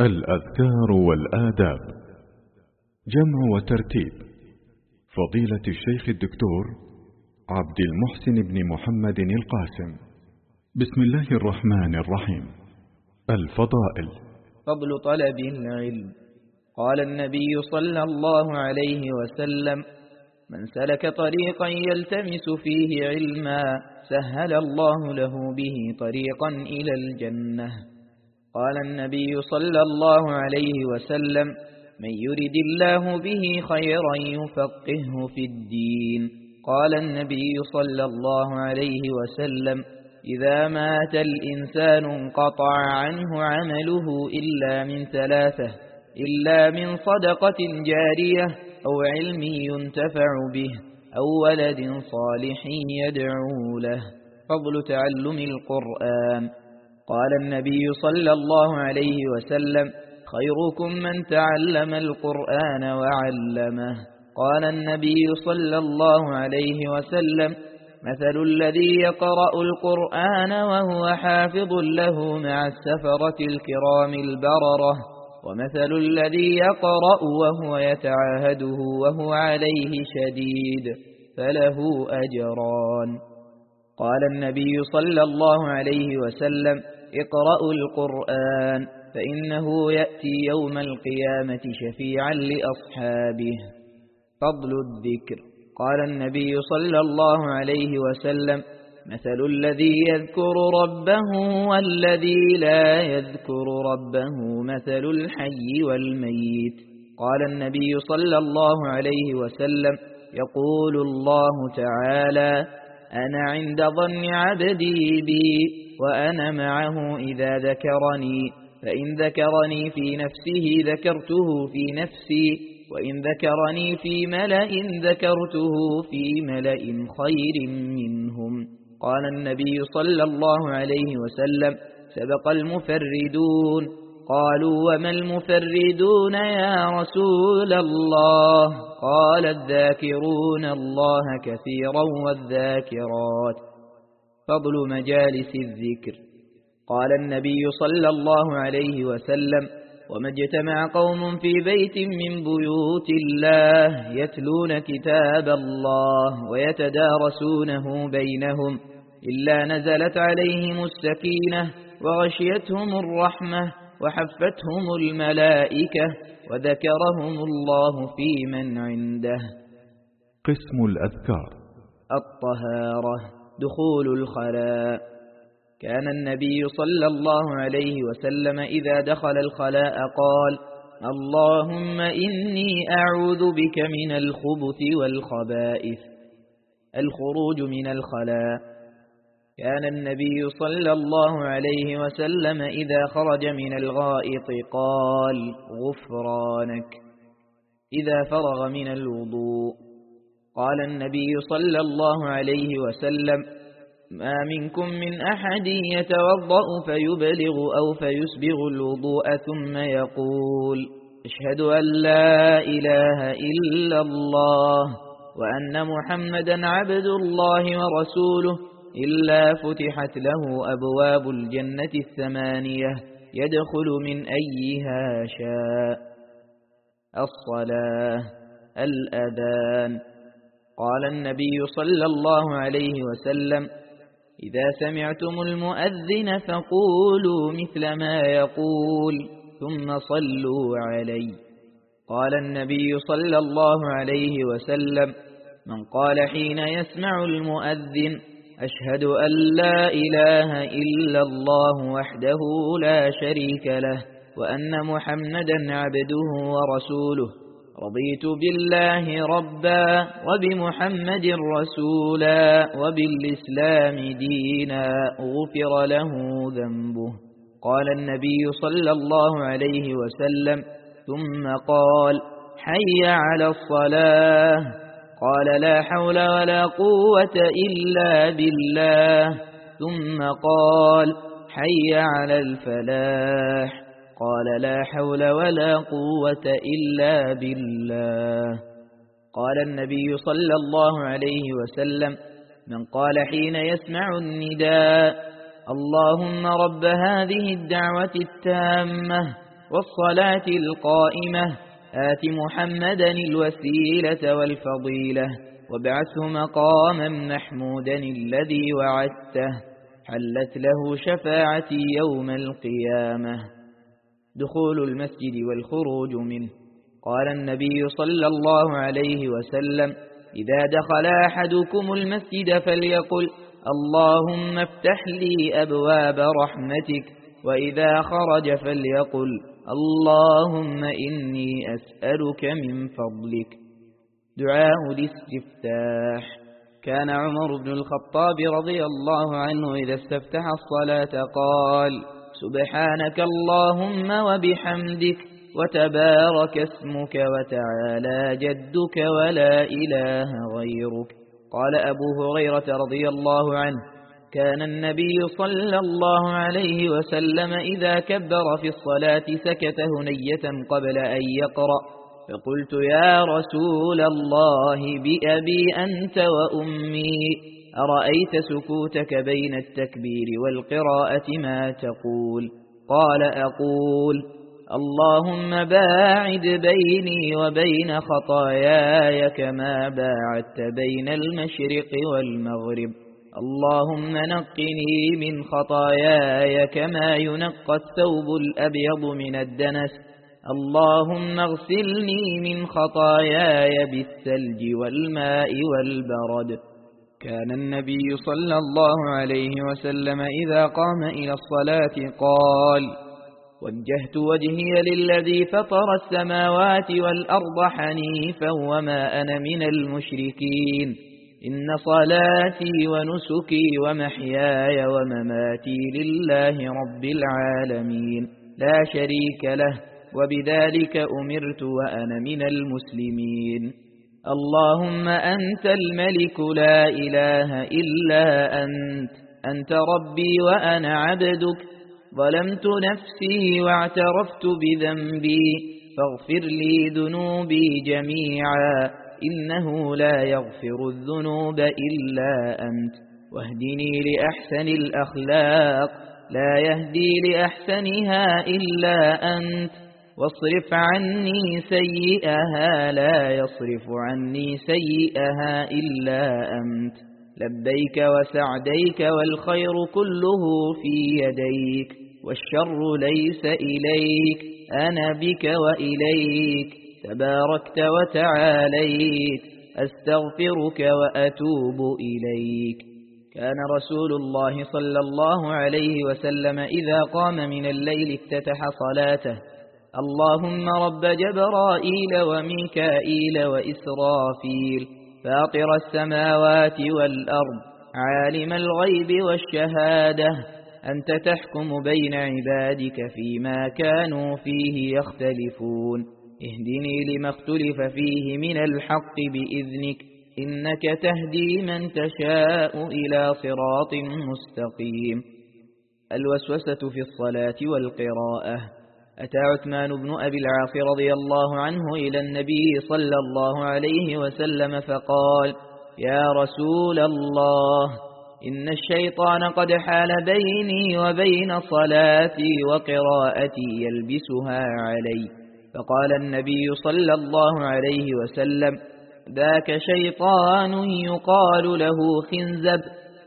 الأذكار والآداب. جمع وترتيب. فضيلة الشيخ الدكتور عبد المحسن بن محمد القاسم. بسم الله الرحمن الرحيم. الفضائل. فضل طلب العلم. قال النبي صلى الله عليه وسلم من سلك طريقا يلتمس فيه علما سهل الله له به طريقا إلى الجنة. قال النبي صلى الله عليه وسلم من يرد الله به خيرا يفقهه في الدين. قال النبي صلى الله عليه وسلم إذا مات الإنسان انقطع عنه عمله إلا من ثلاثة إلا من صدقة جارية أو علم ينتفع به أو ولد صالح يدعو له. فضل تعلم القرآن. قال النبي صلى الله عليه وسلم خيركم من تعلم القرآن وعلمه. قال النبي صلى الله عليه وسلم مثل الذي يقرأ القرآن وهو حافظ له مع السفرة الكرام البررة ومثل الذي يقرأ وهو يتعاهده وهو عليه شديد فله أجران. قال النبي صلى الله عليه وسلم اقرأوا القرآن فإنه يأتي يوم القيامة شفيعا لأصحابه. فضل الذكر. قال النبي صلى الله عليه وسلم مثل الذي يذكر ربه والذي لا يذكر ربه مثل الحي والميت. قال النبي صلى الله عليه وسلم يقول الله تعالى أنا عند ظن عبدي بي. وأنا معه إذا ذكرني فإن ذكرني في نفسه ذكرته في نفسي وإن ذكرني في ملأ ذكرته في ملأ خير منهم. قال النبي صلى الله عليه وسلم سبق المفردون. قالوا وما المفردون يا رسول الله؟ قال الذاكرون الله كثيرا والذاكرات. فضل مجالس الذكر. قال النبي صلى الله عليه وسلم وما اجتمع قوم في بيت من بيوت الله يتلون كتاب الله ويتدارسونه بينهم إلا نزلت عليهم السكينة وغشيتهم الرحمة وحفتهم الملائكة وذكرهم الله في من عنده. قسم الأذكار. الطهارة. دخول الخلاء. كان النبي صلى الله عليه وسلم إذا دخل الخلاء قال اللهم إني أعوذ بك من الخبث والخبائث. الخروج من الخلاء. كان النبي صلى الله عليه وسلم إذا خرج من الغائط قال غفرانك. إذا فرغ من الوضوء. قال النبي صلى الله عليه وسلم ما منكم من أحد يتوضأ فيبلغ أو فيسبغ الوضوء ثم يقول أشهد أن لا إله إلا الله وأن محمدا عبد الله ورسوله إلا فتحت له أبواب الجنة الثمانية يدخل من أيها شاء. الصلاة الأذان قال النبي صلى الله عليه وسلم إذا سمعتم المؤذن فقولوا مثل ما يقول ثم صلوا علي قال النبي صلى الله عليه وسلم من قال حين يسمع المؤذن أشهد أن لا إله إلا الله وحده لا شريك له وأن محمدا عبده ورسوله. رضيت بالله ربا وبمحمد رسولا وبالإسلام دينا غفر له ذنبه. قال النبي صلى الله عليه وسلم ثم قال حي على الصلاة. قال لا حول ولا قوة إلا بالله. ثم قال حي على الفلاح. قال لا حول ولا قوة إلا بالله. قال النبي صلى الله عليه وسلم من قال حين يسمع النداء اللهم رب هذه الدعوة التامة والصلاة القائمة آت محمدا الوسيلة والفضيلة وابعثه مقاما محمودا الذي وعدته حلت له شفاعتي يوم القيامة. دخول المسجد والخروج منه. قال النبي صلى الله عليه وسلم إذا دخل أحدكم المسجد فليقل اللهم افتح لي أبواب رحمتك وإذا خرج فليقل اللهم إني أسألك من فضلك. دعاء الاستفتاح. كان عمر بن الخطاب رضي الله عنه إذا استفتح الصلاة قال سبحانك اللهم وبحمدك وتبارك اسمك وتعالى جدك ولا إله غيرك. قال أبو هريرة رضي الله عنه كان النبي صلى الله عليه وسلم إذا كبر في الصلاة سكت هنية قبل أن يقرأ. فقلت يا رسول الله بأبي أنت وأمي. أرأيت سكوتك بين التكبير والقراءة ما تقول؟ قال أقول اللهم باعد بيني وبين خطاياي كما باعدت بين المشرق والمغرب. اللهم نقني من خطاياي كما ينقى الثوب الأبيض من الدنس. اللهم اغسلني من خطاياي بالثلج والماء والبرد. كان النبي صلى الله عليه وسلم إذا قام إلى الصلاة قال وجهت وجهي للذي فطر السماوات والأرض حنيفا وما أنا من المشركين. إن صلاتي ونسكي ومحياي ومماتي لله رب العالمين. لا شريك له وبذلك أمرت وأنا من المسلمين. اللهم أنت الملك لا إله إلا أنت أنت ربي وأنا عبدك ظلمت نفسي واعترفت بذنبي فاغفر لي ذنوبي جميعا إنه لا يغفر الذنوب إلا أنت. واهدني لأحسن الأخلاق لا يهدي لأحسنها إلا أنت. واصرف عني سيئها لا يصرف عني سيئها إلا أنت. لبيك وسعديك والخير كله في يديك والشر ليس إليك أنا بك وإليك. تباركت وتعاليت أستغفرك وأتوب إليك. كان رسول الله صلى الله عليه وسلم إذا قام من الليل افتتح صلاته. اللهم رب جبرائيل وميكائيل وإسرافيل فاطر السماوات والأرض عالم الغيب والشهادة أنت تحكم بين عبادك فيما كانوا فيه يختلفون. اهدني لما اختلف فيه من الحق بإذنك إنك تهدي من تشاء إلى صراط مستقيم. الوسوسة في الصلاة والقراءة أتى عثمان بن أبي العاص رضي الله عنه إلى النبي صلى الله عليه وسلم فقال يا رسول الله إن الشيطان قد حال بيني وبين صلاتي وقراءتي يلبسها علي. فقال النبي صلى الله عليه وسلم ذاك شيطان يقال له خنزب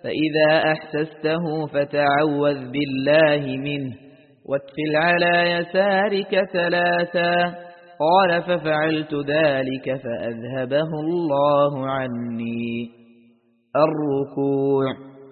فإذا أحسسته فتعوذ بالله منه. واتفل على يسارك ثلاثا. قال ففعلت ذلك فأذهبه الله عني. الركوع.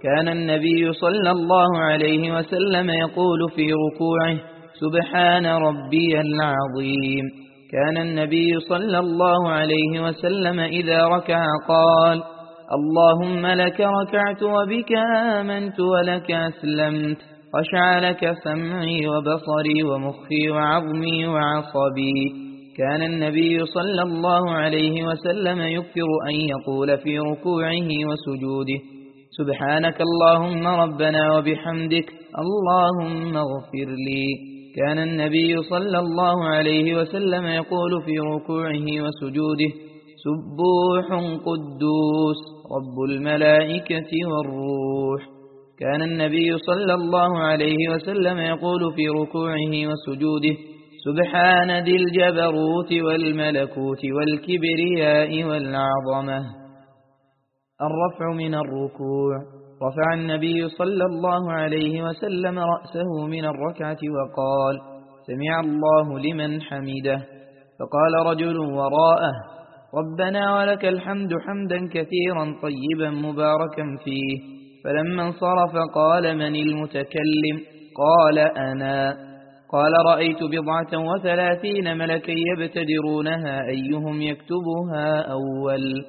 كان النبي صلى الله عليه وسلم يقول في ركوعه سبحان ربي العظيم. كان النبي صلى الله عليه وسلم إذا ركع قال اللهم لك ركعت وبك آمنت ولك أسلمت. خشع لك سمعي وبصري ومخي وعظمي وعصبي. كان النبي صلى الله عليه وسلم يكثر أن يقول في ركوعه وسجوده. سبحانك اللهم ربنا وبحمدك اللهم اغفر لي. كان النبي صلى الله عليه وسلم يقول في ركوعه وسجوده. سبوح قدوس رب الملائكة والروح. كان النبي صلى الله عليه وسلم يقول في ركوعه وسجوده سبحان ذي الجبروت والملكوت والكبرياء والعظمة. الرفع من الركوع رفع النبي صلى الله عليه وسلم رأسه من الركعة وقال سمع الله لمن حمده. فقال رجل وراءه ربنا ولك الحمد حمدا كثيرا طيبا مباركا فيه. فلما انصرف قال من المتكلم؟ قال أنا. قال رأيت بضعة وثلاثين ملكا يبتدرونها أيهم يكتبها أول.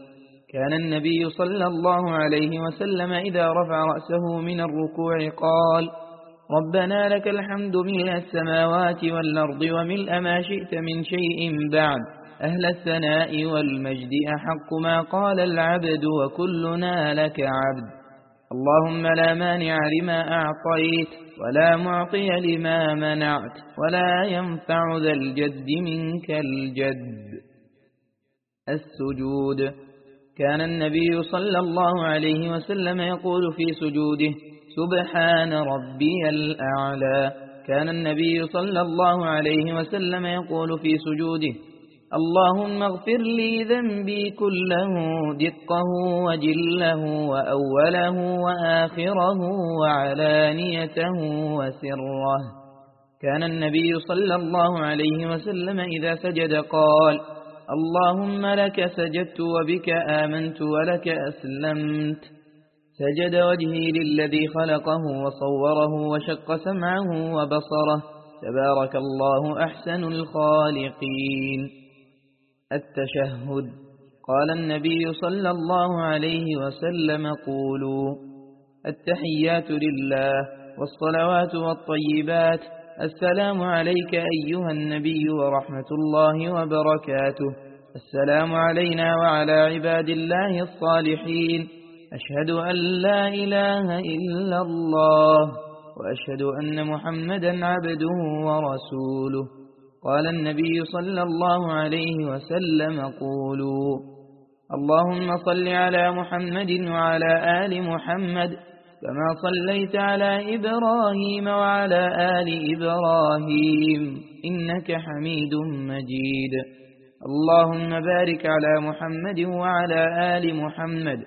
كان النبي صلى الله عليه وسلم إذا رفع رأسه من الركوع قال ربنا لك الحمد ملء السماوات والأرض وملء ما شئت من شيء بعد. أهل الثناء والمجد أحق ما قال العبد وكلنا لك عبد. اللهم لا مانع لما أعطيت ولا معطي لما منعت ولا ينفع ذا الجد منك الجد. السجود. كان النبي صلى الله عليه وسلم يقول في سجوده سبحان ربي الأعلى. كان النبي صلى الله عليه وسلم يقول في سجوده اللهم اغفر لي ذنبي كله دقه وجله وأوله وآخره وعلانيته وسره. كان النبي صلى الله عليه وسلم إذا سجد قال اللهم لك سجدت وبك آمنت ولك أسلمت. سجد وجهي للذي خلقه وصوره وشق سمعه وبصره. تبارك الله أحسن الخالقين. التشهد. قال النبي صلى الله عليه وسلم قولوا التحيات لله والصلوات والطيبات. السلام عليك أيها النبي ورحمة الله وبركاته. السلام علينا وعلى عباد الله الصالحين. أشهد أن لا إله إلا الله وأشهد أن محمدا عبده ورسوله. قال النبي صلى الله عليه وسلم قولوا اللهم صل على محمد وعلى آل محمد كما صليت على إبراهيم وعلى آل إبراهيم إنك حميد مجيد اللهم بارك على محمد وعلى آل محمد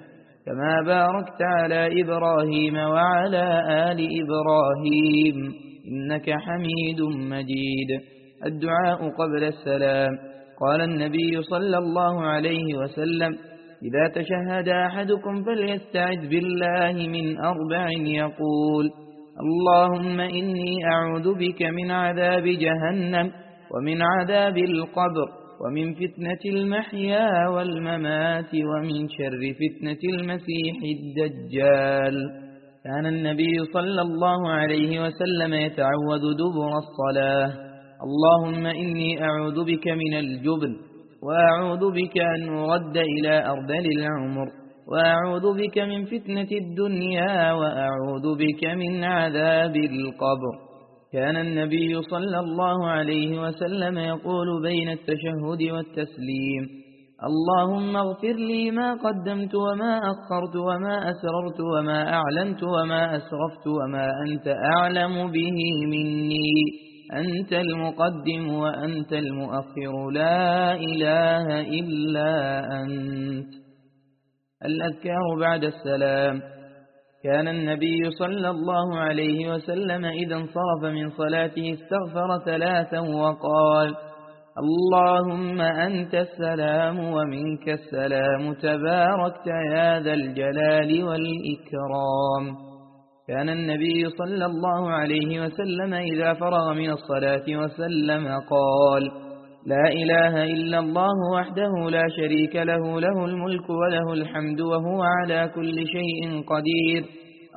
كما باركت على إبراهيم وعلى آل إبراهيم إنك حميد مجيد الدعاء قبل السلام. قال النبي صلى الله عليه وسلم إذا تشهد أحدكم فليستعذ بالله من أربع يقول اللهم إني أعوذ بك من عذاب جهنم ومن عذاب القبر ومن فتنة المحيا والممات ومن شر فتنة المسيح الدجال. كان النبي صلى الله عليه وسلم يتعوذ دبر الصلاة. اللهم إني أعوذ بك من الجبن وأعوذ بك أن أرد إلى أرذل العمر وأعوذ بك من فتنة الدنيا وأعوذ بك من عذاب القبر. كان النبي صلى الله عليه وسلم يقول بين التشهد والتسليم اللهم اغفر لي ما قدمت وما أخرت وما أسررت وما أعلنت وما أسرفت وما أنت أعلم به مني. أنت المقدم وأنت المؤخر لا إله إلا أنت. الأذكار بعد السلام. كان النبي صلى الله عليه وسلم إذا انصرف من صلاته استغفر ثلاثا وقال اللهم أنت السلام ومنك السلام تباركت يا ذا الجلال والإكرام. كان النبي صلى الله عليه وسلم إذا فرغ من الصلاة وسلم قال لا إله إلا الله وحده لا شريك له له الملك وله الحمد وهو على كل شيء قدير.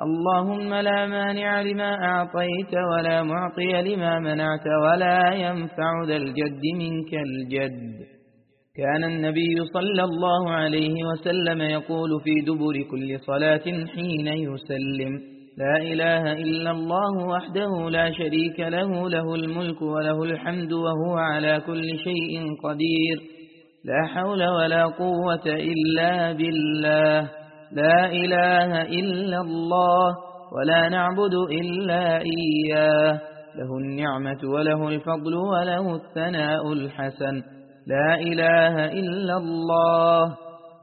اللهم لا مانع لما أعطيت ولا معطي لما منعت ولا ينفع ذا الجد منك الجد. كان النبي صلى الله عليه وسلم يقول في دبر كل صلاة حين يسلم. لا إله إلا الله وحده لا شريك له له الملك وله الحمد وهو على كل شيء قدير. لا حول ولا قوة إلا بالله. لا إله إلا الله ولا نعبد إلا إياه. له النعمة وله الفضل وله الثناء الحسن. لا إله إلا الله.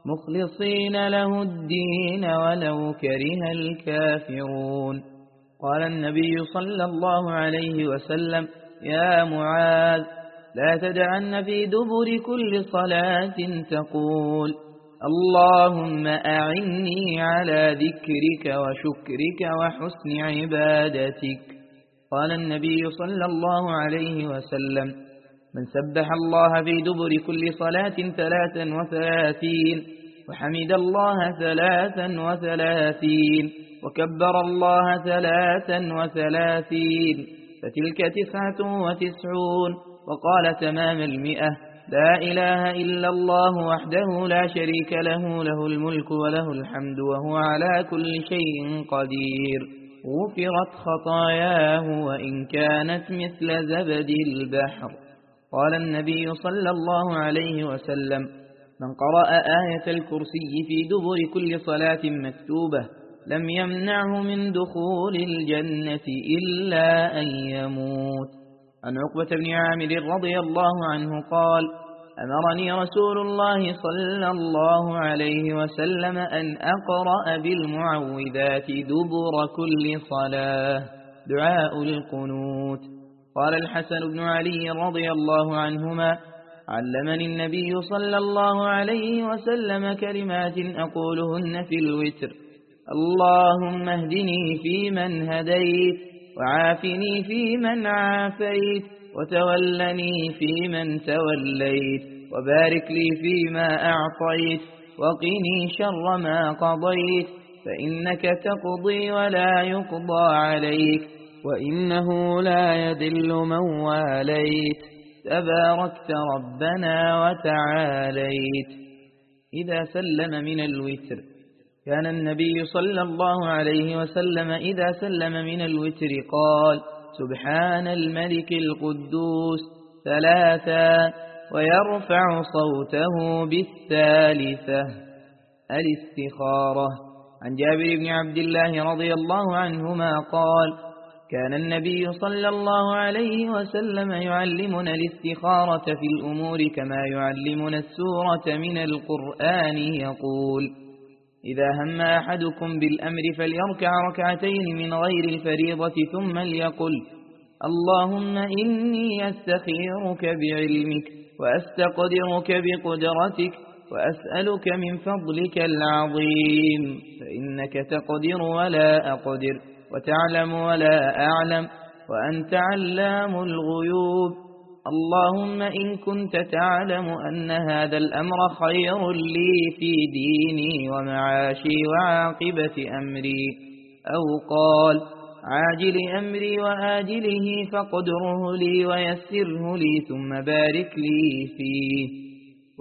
مخلصين له الدين ولو كره الكافرون. قال النبي صلى الله عليه وسلم يا معاذ لا تدعن في دبر كل صلاة تقول. اللهم أعني على ذكرك وشكرك وحسن عبادتك. قال النبي صلى الله عليه وسلم من سبح الله في دبر كل صلاة ثلاثا وثلاثين وحمد الله ثلاثا وثلاثين وكبر الله ثلاثا وثلاثين فتلك تسعة وتسعون وقال تمام المئة. لا إله إلا الله وحده لا شريك له له الملك وله الحمد وهو على كل شيء قدير. غفرت خطاياه وإن كانت مثل زبد البحر. قال النبي صلى الله عليه وسلم من قرأ آية الكرسي في دبر كل صلاة مكتوبة لم يمنعه من دخول الجنة إلا أن يموت. عن عقبة بن عامر رضي الله عنه قال أمرني رسول الله صلى الله عليه وسلم أن أقرأ بالمعوذات دبر كل صلاة دعاء القنوت قال الحسن بن علي رضي الله عنهما علمني النبي صلى الله عليه وسلم كلمات أقولهن في الوتر. اللهم اهدني فيمن هديت وعافني فيمن عافيت وتولني فيمن توليت وبارك لي فيما أعطيت وقني شر ما قضيت فإنك تقضي ولا يقضى عليك. وإنه لا يذل من واليت تباركت ربنا وتعاليت إذا سلم من الوتر كان النبي صلى الله عليه وسلم إذا سلم من الوتر قال سبحان الملك القدوس ثلاثا ويرفع صوته بالثالثة الاستخارة عن جابر بن عبد الله رضي الله عنهما قال كان النبي صلى الله عليه وسلم يعلمنا الاستخارة في الأمور كما يعلمنا السورة من القرآن. يقول إذا هم أحدكم بالأمر فليركع ركعتين من غير الفريضة ثم ليقل اللهم إني أستخيرك بعلمك وأستقدرك بقدرتك وأسألك من فضلك العظيم فإنك تقدر ولا أقدر. وتعلم ولا أعلم وأنت علام الغيوب. اللهم إن كنت تعلم أن هذا الأمر خير لي في ديني ومعاشي وعاقبة أمري. أو قال عاجل أمري وآجله فقدره لي ويسره لي ثم بارك لي فيه.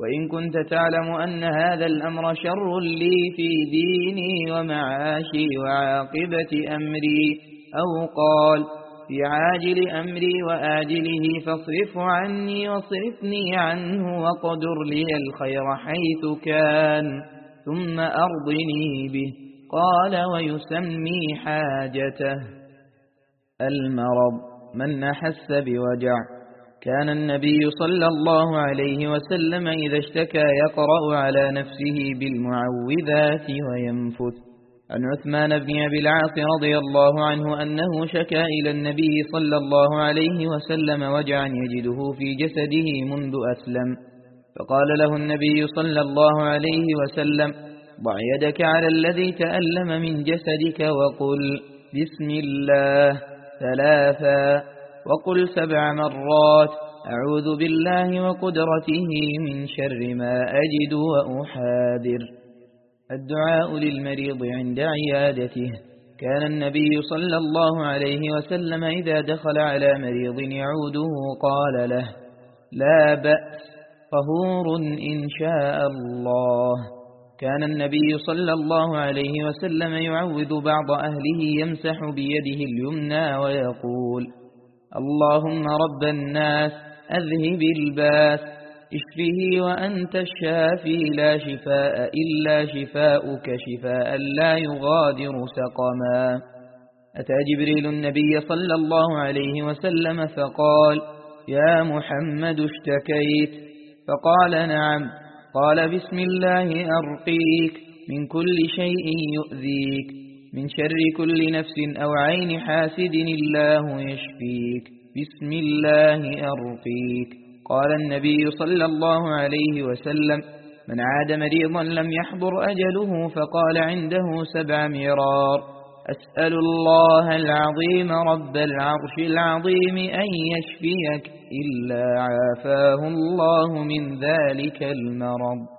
وإن كنت تعلم أن هذا الأمر شر لي في ديني ومعاشي وعاقبة أمري. أو قال في عاجل أمري وآجله فاصرف عني واصرفني عنه وقدر لي الخير حيث كان ثم أرضني به. قال ويسمي حاجته. المرض من أحس بوجع كان النبي صلى الله عليه وسلم إذا اشتكى يقرأ على نفسه بالمعوذات وينفث. عن عثمان بن أبي العاص رضي الله عنه أنه شكى إلى النبي صلى الله عليه وسلم وجعا يجده في جسده منذ أسلم. فقال له النبي صلى الله عليه وسلم ضع يدك على الذي تألم من جسدك وقل بسم الله ثلاثا. وقل سبع مرات أعوذ بالله وقدرته من شر ما أجد وأحاذر. الدعاء للمريض عند عيادته. كان النبي صلى الله عليه وسلم إذا دخل على مريض يعوده قال له لا بأس طهور إن شاء الله. كان النبي صلى الله عليه وسلم يعوذ بعض أهله يمسح بيده اليمنى ويقول اللهم رب الناس أذهب الباس اشفه وأنت الشافي لا شفاء إلا شفاؤك شفاء لا يغادر سقما. أتى جبريل النبي صلى الله عليه وسلم فقال يا محمد اشتكيت. فقال نعم. قال بسم الله أرقيك من كل شيء يؤذيك. من شر كل نفس أو عين حاسد الله يشفيك. بسم الله أرقيك. قال النبي صلى الله عليه وسلم من عاد مريضا لم يحضر أجله فقال عنده سبع مرار. أسأل الله العظيم رب العرش العظيم أن يشفيك. إلا عافاه الله من ذلك المرض.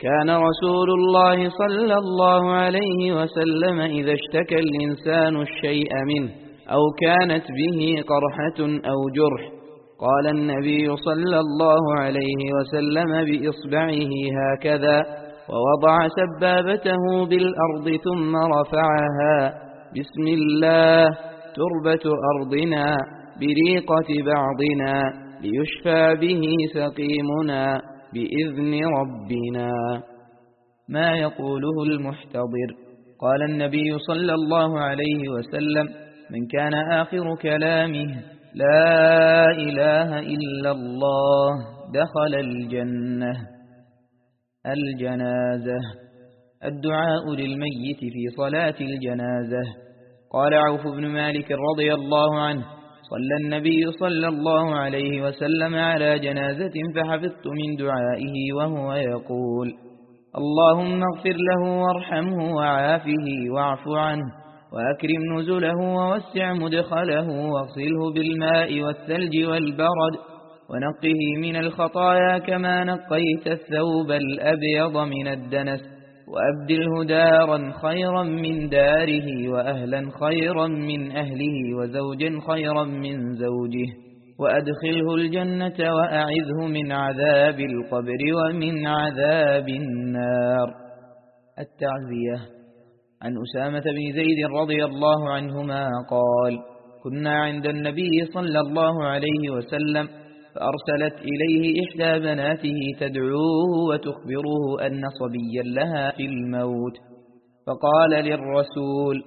كان رسول الله صلى الله عليه وسلم إذا اشتكى الإنسان الشيء منه أو كانت به قرحة أو جرح. قال النبي صلى الله عليه وسلم بإصبعه هكذا ووضع سبابته بالأرض ثم رفعها. بسم الله تربة أرضنا بريقة بعضنا ليشفى به سقيمنا. بإذن ربنا. ما يقوله المحتضر. قال النبي صلى الله عليه وسلم من كان آخر كلامه لا إله إلا الله دخل الجنة. الجنازة. الدعاء للميت في صلاة الجنازة. قال عوف بن مالك رضي الله عنه صلى النبي صلى الله عليه وسلم على جنازة فحفظت من دعائه وهو يقول اللهم اغفر له وارحمه وعافه واعف عنه وأكرم نزله ووسع مدخله واغسله بالماء والثلج والبرد ونقه من الخطايا كما نقيت الثوب الأبيض من الدنس وأبدله دارا خيرا من داره وأهلا خيرا من أهله وزوجا خيرا من زوجه وأدخله الجنة وأعذه من عذاب القبر ومن عذاب النار. التعزية. عن أسامة بن زيد رضي الله عنهما قال كنا عند النبي صلى الله عليه وسلم فأرسلت إليه إحدى بناته تدعوه وتخبره أن صبيا لها في الموت. فقال للرسول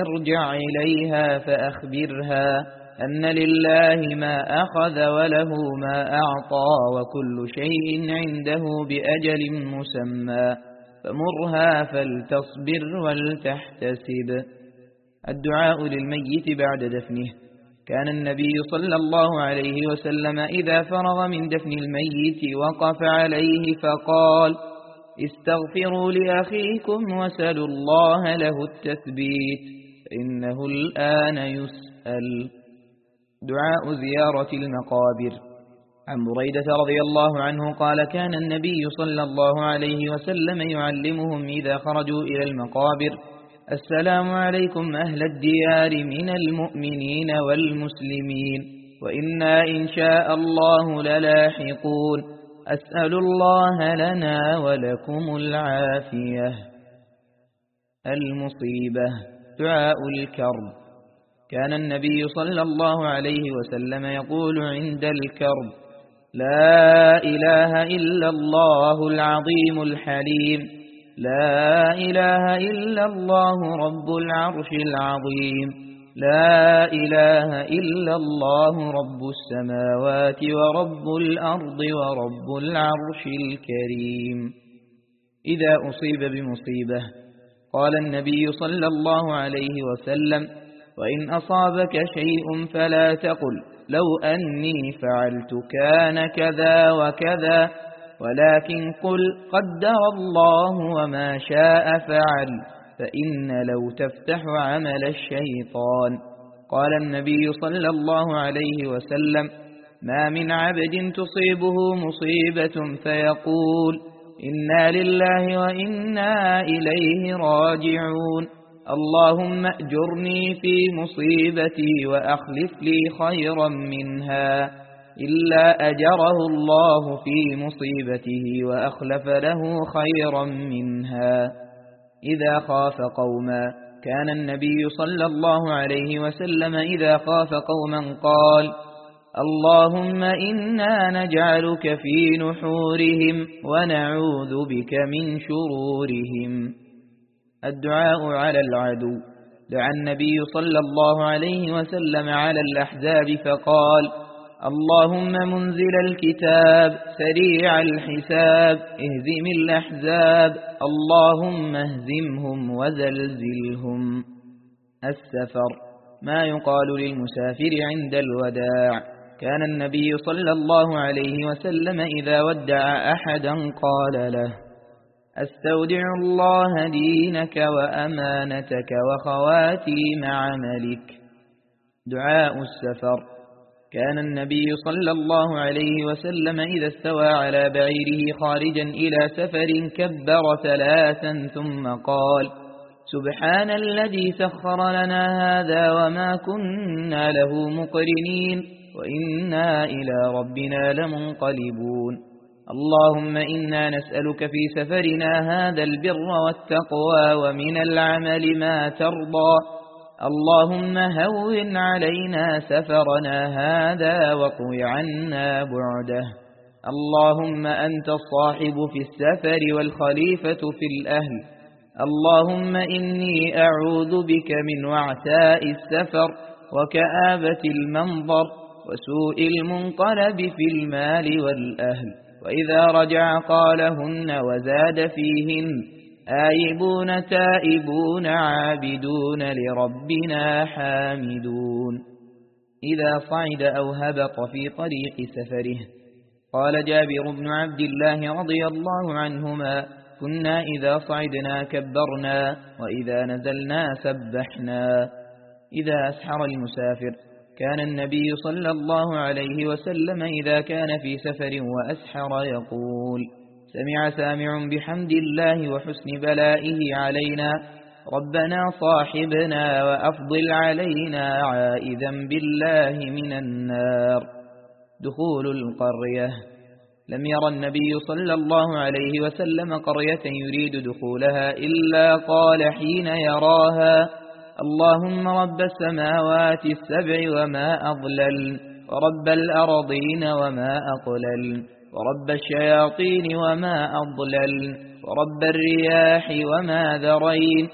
ارجع إليها فأخبرها أن لله ما أخذ وله ما أعطى وكل شيء عنده بأجل مسمى. فمرها فلتصبر ولتحتسب. الدعاء للميت بعد دفنه. كان النبي صلى الله عليه وسلم إذا فرغ من دفن الميت وقف عليه فقال استغفروا لأخيكم وسلوا الله له التثبيت إنه الآن يسأل. دعاء زيارة المقابر. عن بريدة رضي الله عنه قال كان النبي صلى الله عليه وسلم يعلمهم إذا خرجوا إلى المقابر السلام عليكم أهل الديار من المؤمنين والمسلمين وإنا إن شاء الله للاحقون أسأل الله لنا ولكم العافية المصيبة دعاء الكرب كان النبي صلى الله عليه وسلم يقول عند الكرب لا إله إلا الله العظيم الحليم لا إله إلا الله رب العرش العظيم. لا إله إلا الله رب السماوات ورب الأرض ورب العرش الكريم. إذا أصيب بمصيبة قال النبي صلى الله عليه وسلم وإن أصابك شيء فلا تقل لو أني فعلت كان كذا وكذا. ولكن قل قدر الله وما شاء فعل فإن لو تفتح عمل الشيطان. قال النبي صلى الله عليه وسلم ما من عبد تصيبه مصيبة فيقول إنا لله وإنا إليه راجعون. اللهم أجرني في مصيبتي وأخلف لي خيرا منها. إلا أجره الله في مصيبته وأخلف له خيرا منها. إذا خاف قوما كان النبي صلى الله عليه وسلم إذا خاف قوما قال اللهم إنا نجعلك في نحورهم ونعوذ بك من شرورهم. الدعاء على العدو. دعا النبي صلى الله عليه وسلم على الأحزاب فقال اللهم منزل الكتاب سريع الحساب اهزم الأحزاب اللهم اهزمهم وزلزلهم. السفر ما يقال للمسافر عند الوداع. كان النبي صلى الله عليه وسلم إذا ودع أحدا قال له أستودع الله دينك وأمانتك وخواتيم عملك. دعاء السفر كان النبي صلى الله عليه وسلم إذا استوى على بعيره خارجا إلى سفر كبر ثلاثا ثم قال سبحان الذي سخر لنا هذا وما كنا له مقرنين وإنا إلى ربنا لمنقلبون. اللهم إنا نسألك في سفرنا هذا البر والتقوى ومن العمل ما ترضى. اللهم هون علينا سفرنا هذا وقوي عنا بعده. اللهم أنت الصاحب في السفر والخليفة في الأهل. اللهم إني أعوذ بك من وعتاء السفر وكآبة المنظر وسوء المنقلب في المال والأهل. وإذا رجع قالهن وزاد فيهن آيبون تائبون عابدون لربنا حامدون. إذا صعد أو هبط في طريق سفره قال جابر بن عبد الله رضي الله عنهما كنا إذا صعدنا كبرنا وإذا نزلنا سبحنا. إذا أسحر المسافر كان النبي صلى الله عليه وسلم إذا كان في سفر وأسحر يقول سمع سامع بحمد الله وحسن بلائه علينا. ربنا صاحبنا وأفضل علينا عائذا بالله من النار. دخول القرية. لم يرى النبي صلى الله عليه وسلم قرية يريد دخولها إلا قال حين يراها اللهم رب السماوات السبع وما أضلل ورب الأرضين وما أقلل. ورب الشياطين وما أضلل ورب الرياح وما ذرين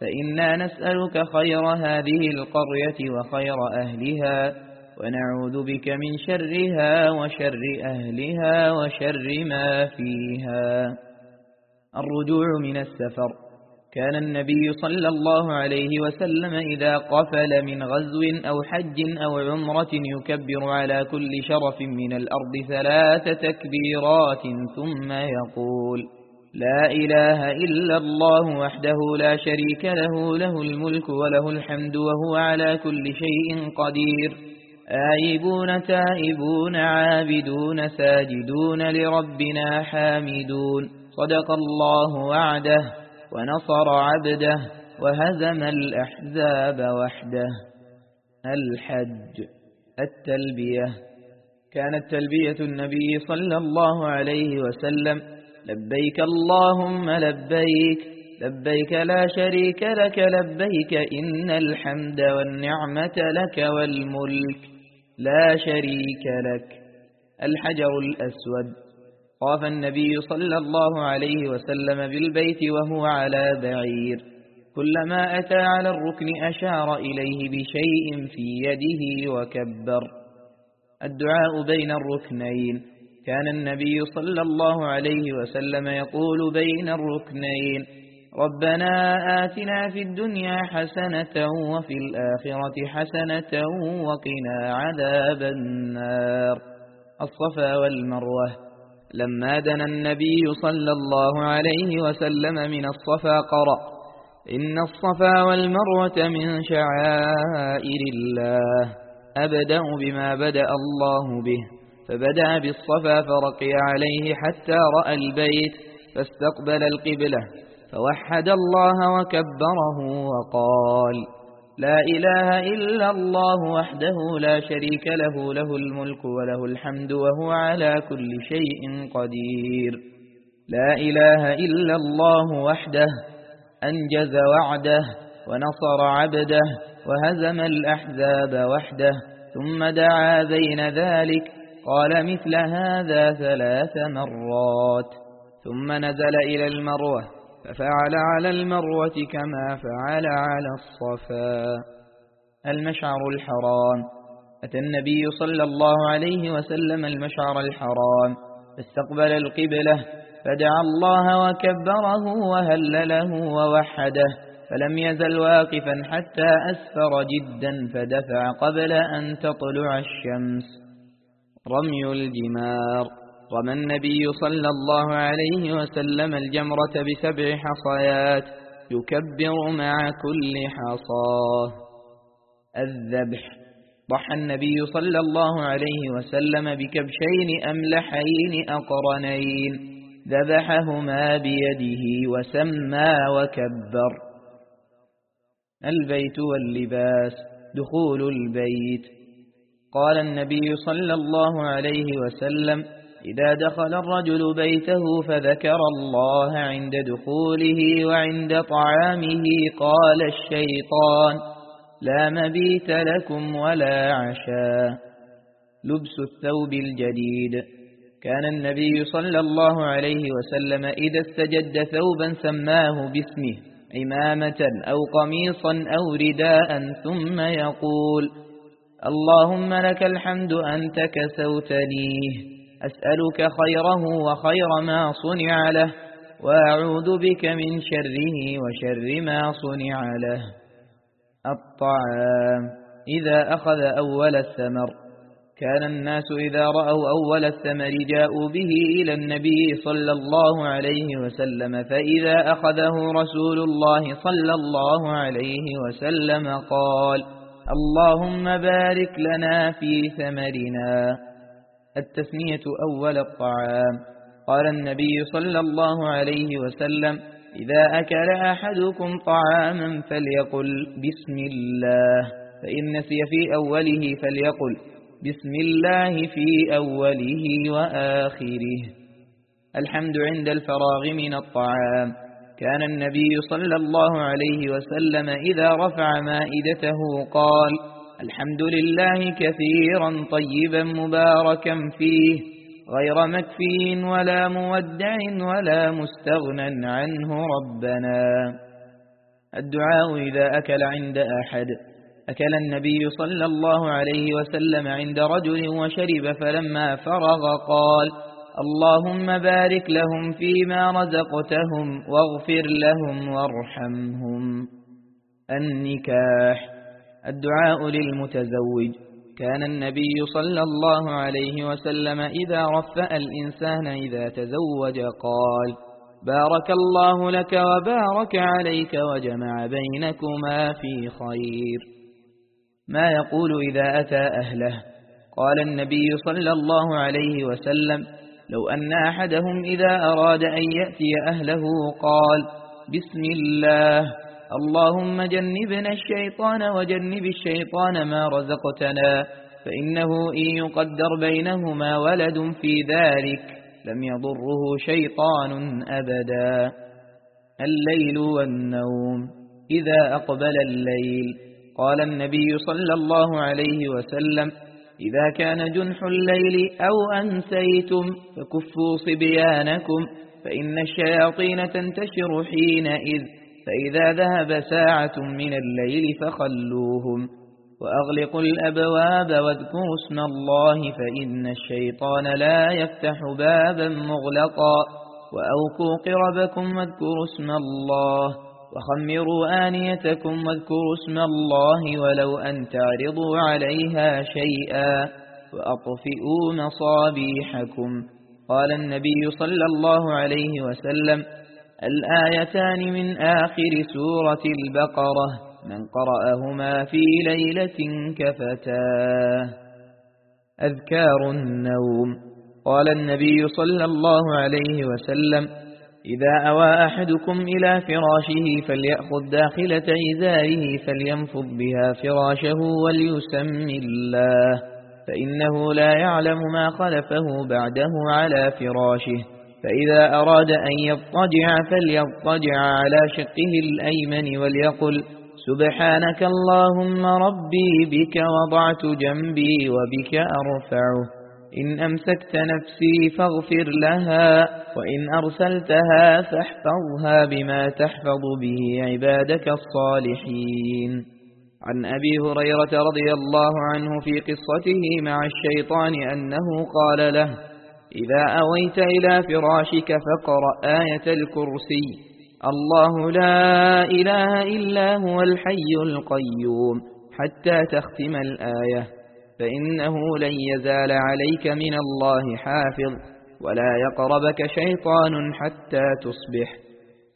فإنا نسألك خير هذه القرية وخير أهلها ونعوذ بك من شرها وشر أهلها وشر ما فيها. الرجوع من السفر. كان النبي صلى الله عليه وسلم إذا قفل من غزو أو حج أو عمرة يكبر على كل شرف من الأرض ثلاث تكبيرات ثم يقول لا إله إلا الله وحده لا شريك له له الملك وله الحمد وهو على كل شيء قدير. آيبون تائبون عابدون ساجدون لربنا حامدون. صدق الله وعده. ونصر عبده وهزم الأحزاب وحده. الحج التلبية. كانت تلبية النبي صلى الله عليه وسلم. لبيك اللهم لبيك لبيك لا شريك لك لبيك إن الحمد والنعمة لك والملك لا شريك لك. الحجر الأسود. طاف النبي صلى الله عليه وسلم بالبيت وهو على بعير كلما أتى على الركن أشار إليه بشيء في يده وكبر الدعاء بين الركنين كان النبي صلى الله عليه وسلم يقول بين الركنين ربنا آتنا في الدنيا حسنة وفي الآخرة حسنة وقنا عذاب النار الصفا والمروة لما دنا النبي صلى الله عليه وسلم من الصفا قرأ إن الصفا والمروة من شعائر الله أبدأ بما بدأ الله به فبدأ بالصفا فرقي عليه حتى رأى البيت فاستقبل القبلة فوحد الله وكبره وقال لا إله إلا الله وحده لا شريك له له الملك وله الحمد وهو على كل شيء قدير. لا إله إلا الله وحده أنجز وعده ونصر عبده وهزم الأحزاب وحده ثم دعا بين ذلك قال مثل هذا ثلاث مرات ثم نزل إلى المروة. ففعل على المروة كما فعل على الصفا. المشعر الحرام. أتى النبي صلى الله عليه وسلم المشعر الحرام. فاستقبل القبلة. فدعا الله وكبره وهلله ووحده. فلم يزل واقفا حتى أسفر جدا فدفع قبل أن تطلع الشمس. رمي الجمار. رمى النبي صلى الله عليه وسلم الجمرة بسبع حصيات يكبر مع كل حصاه. الذبح. ضحى النبي صلى الله عليه وسلم بكبشين أملحين أقرنين. ذبحهما بيده وسمى وكبر. البيت واللباس. دخول البيت. قال النبي صلى الله عليه وسلم إذا دخل الرجل بيته فذكر الله عند دخوله وعند طعامه قال الشيطان لا مبيت لكم ولا عشاء لبس الثوب الجديد. كان النبي صلى الله عليه وسلم إذا استجد ثوبا سماه باسمه عمامة أو قميصا أو رداء ثم يقول اللهم لك الحمد أنت كسوتنيه. أسألك خيره وخير ما صنع له وأعوذ بك من شره وشر ما صنع له. الطعام إذا أخذ أول الثمر. كان الناس إذا رأوا أول الثمر جاءوا به إلى النبي صلى الله عليه وسلم فإذا أخذه رسول الله صلى الله عليه وسلم قال اللهم بارك لنا في ثمرنا. التثنية أول الطعام. قال النبي صلى الله عليه وسلم إذا أكل أحدكم طعاما فليقل بسم الله فإن نسي في أوله فليقل بسم الله في أوله وآخره. الحمد عند الفراغ من الطعام. كان النبي صلى الله عليه وسلم إذا رفع مائدته قال الحمد لله كثيرا طيبا مباركا فيه غير مكفي ولا مودع ولا مستغنى عنه ربنا. الدعاء إذا أكل عند أحد أكل النبي صلى الله عليه وسلم عند رجل وشرب فلما فرغ قال اللهم بارك لهم فيما رزقتهم واغفر لهم وارحمهم. النكاح. الدعاء للمتزوج. كان النبي صلى الله عليه وسلم إذا رفأ الإنسان إذا تزوج قال بارك الله لك وبارك عليك وجمع بينكما في خير. ما يقول إذا أتى أهله؟ قال النبي صلى الله عليه وسلم لو أن أحدهم إذا أراد أن يأتي أهله قال بسم الله. اللهم جنبنا الشيطان وجنب الشيطان ما رزقتنا فإنه إن يقدر بينهما ولد في ذلك لم يضره شيطان أبدا. الليل والنوم إذا أقبل الليل قال النبي صلى الله عليه وسلم إذا كان جنح الليل أو أنسيتم فكفوا صبيانكم فإن الشياطين تنتشر حينئذ. فإذا ذهب ساعة من الليل فخلوهم وأغلقوا الأبواب واذكروا اسم الله فإن الشيطان لا يفتح بابا مغلقا وأوكوا قربكم واذكروا اسم الله وخمروا آنيتكم واذكروا اسم الله ولو أن تعرضوا عليها شيئا وأطفئوا مصابيحكم قال النبي صلى الله عليه وسلم الآيتان من آخر سورة البقرة من قرأهما في ليلة كفتاه. أذكار النوم. قال النبي صلى الله عليه وسلم إذا أوى أحدكم إلى فراشه فليأخذ داخلة إزاره فلينفض بها فراشه وليسم الله فإنه لا يعلم ما خلفه بعده على فراشه. فإذا أراد أن يضطجع فليضطجع على شقه الأيمن وليقل سبحانك اللهم ربي بك وضعت جنبي وبك أرفعه إن أمسكت نفسي فاغفر لها وإن أرسلتها فاحفظها بما تحفظ به عبادك الصالحين. عن أبي هريرة رضي الله عنه في قصته مع الشيطان أنه قال له إذا أويت إلى فراشك فقرأ آية الكرسي. الله لا إله إلا هو الحي القيوم. حتى تختم الآية. فإنه لن يزال عليك من الله حافظ ولا يقربك شيطان حتى تصبح.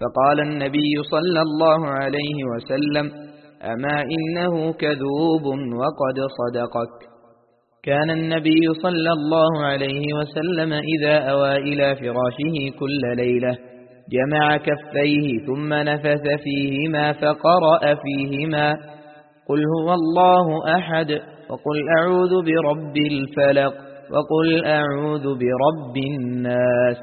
فقال النبي صلى الله عليه وسلم أما إنه كذوب وقد صدقك. كان النبي صلى الله عليه وسلم إذا أوى إلى فراشه كل ليلة جمع كفيه ثم نفث فيهما فقرأ فيهما قل هو الله أحد وقل أعوذ برب الفلق وقل أعوذ برب الناس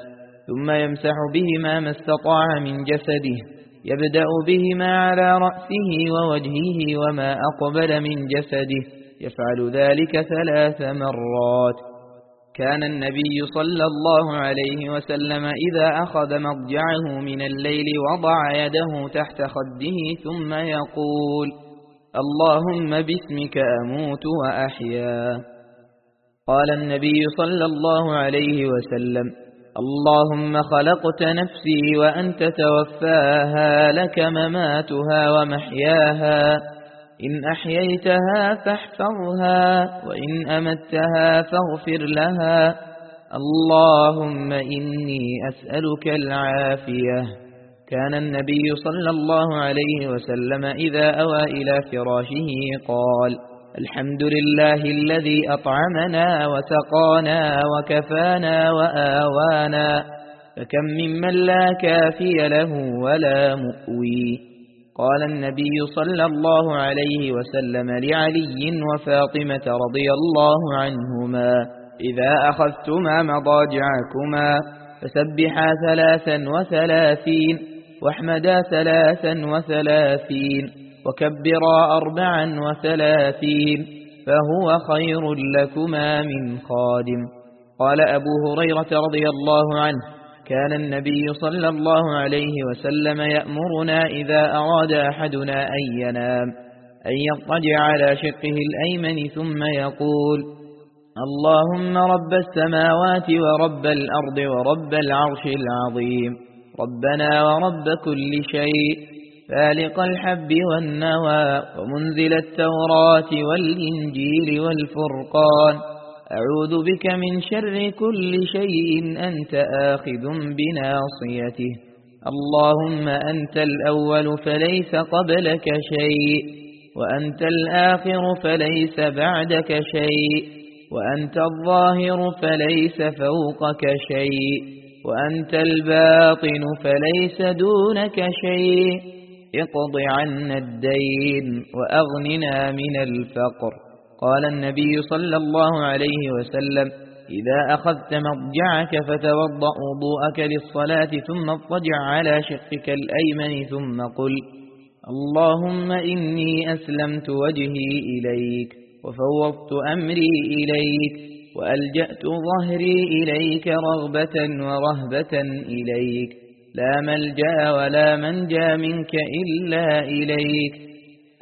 ثم يمسح بهما ما استطاع من جسده يبدأ بهما على رأسه ووجهه وما أقبل من جسده. يفعل ذلك ثلاث مرات. كان النبي صلى الله عليه وسلم إذا أخذ مضجعه من الليل وضع يده تحت خده ثم يقول اللهم باسمك أموت وأحيا. قال النبي صلى الله عليه وسلم اللهم خلقت نفسي وأنت توفاها لك مماتها ومحياها. إن أحييتها فاحفظها وإن أمتها فاغفر لها. اللهم إني أسألك العافية. كان النبي صلى الله عليه وسلم إذا أوى إلى فراشه قال الحمد لله الذي أطعمنا وسقانا وكفانا وآوانا فكم ممن لا كافي له ولا مؤوي. قال النبي صلى الله عليه وسلم لعلي وفاطمة رضي الله عنهما إذا أخذتما مضاجعكما فسبحا ثلاثا وثلاثين واحمدا ثلاثا وثلاثين وكبرا أربعا وثلاثين فهو خير لكما من خادم. قال أبو هريرة رضي الله عنه كان النبي صلى الله عليه وسلم يأمرنا إذا أراد أحدنا أن ينام أن يضطجع على شقه الأيمن ثم يقول اللهم رب السماوات ورب الأرض ورب العرش العظيم ربنا ورب كل شيء فالق الحب والنوى ومنزل التوراة والإنجيل والفرقان أعوذ بك من شر كل شيء أنت آخذ بناصيته. اللهم أنت الأول فليس قبلك شيء وأنت الآخر فليس بعدك شيء وأنت الظاهر فليس فوقك شيء وأنت الباطن فليس دونك شيء. اقض عنا الدين وأغننا من الفقر. قال النبي صلى الله عليه وسلم إذا أخذت مضجعك فتوضأ وضوءك للصلاة ثم اضطجع على شقك الأيمن ثم قل اللهم إني أسلمت وجهي إليك وفوضت أمري إليك وألجأت ظهري إليك رغبة ورهبة إليك لا ملجأ ولا منجأ منك إلا إليك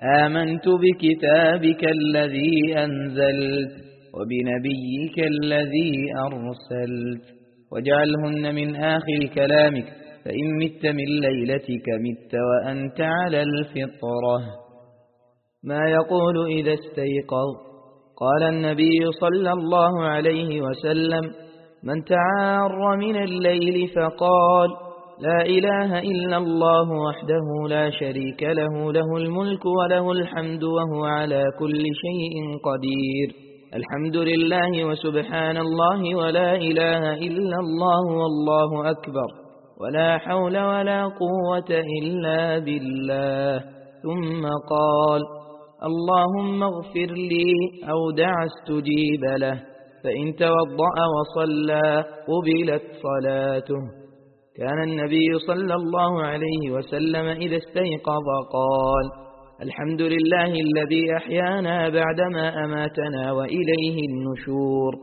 آمنت بكتابك الذي أنزلت وبنبيك الذي أرسلت واجعلهن من آخر كلامك فإن مت من ليلتك مت وأنت على الفطرة. ما يقول إذا استيقظ؟ قال النبي صلى الله عليه وسلم من تعار من الليل فقال لا إله إلا الله وحده لا شريك له له الملك وله الحمد وهو على كل شيء قدير. الحمد لله وسبحان الله ولا إله إلا الله والله أكبر. ولا حول ولا قوة إلا بالله. ثم قال اللهم اغفر لي أو دع استجيب له فإن توضأ وصلى قبلت صلاته. كان النبي صلى الله عليه وسلم إذا استيقظ قال الحمد لله الذي أحيانا بعدما أماتنا وإليه النشور.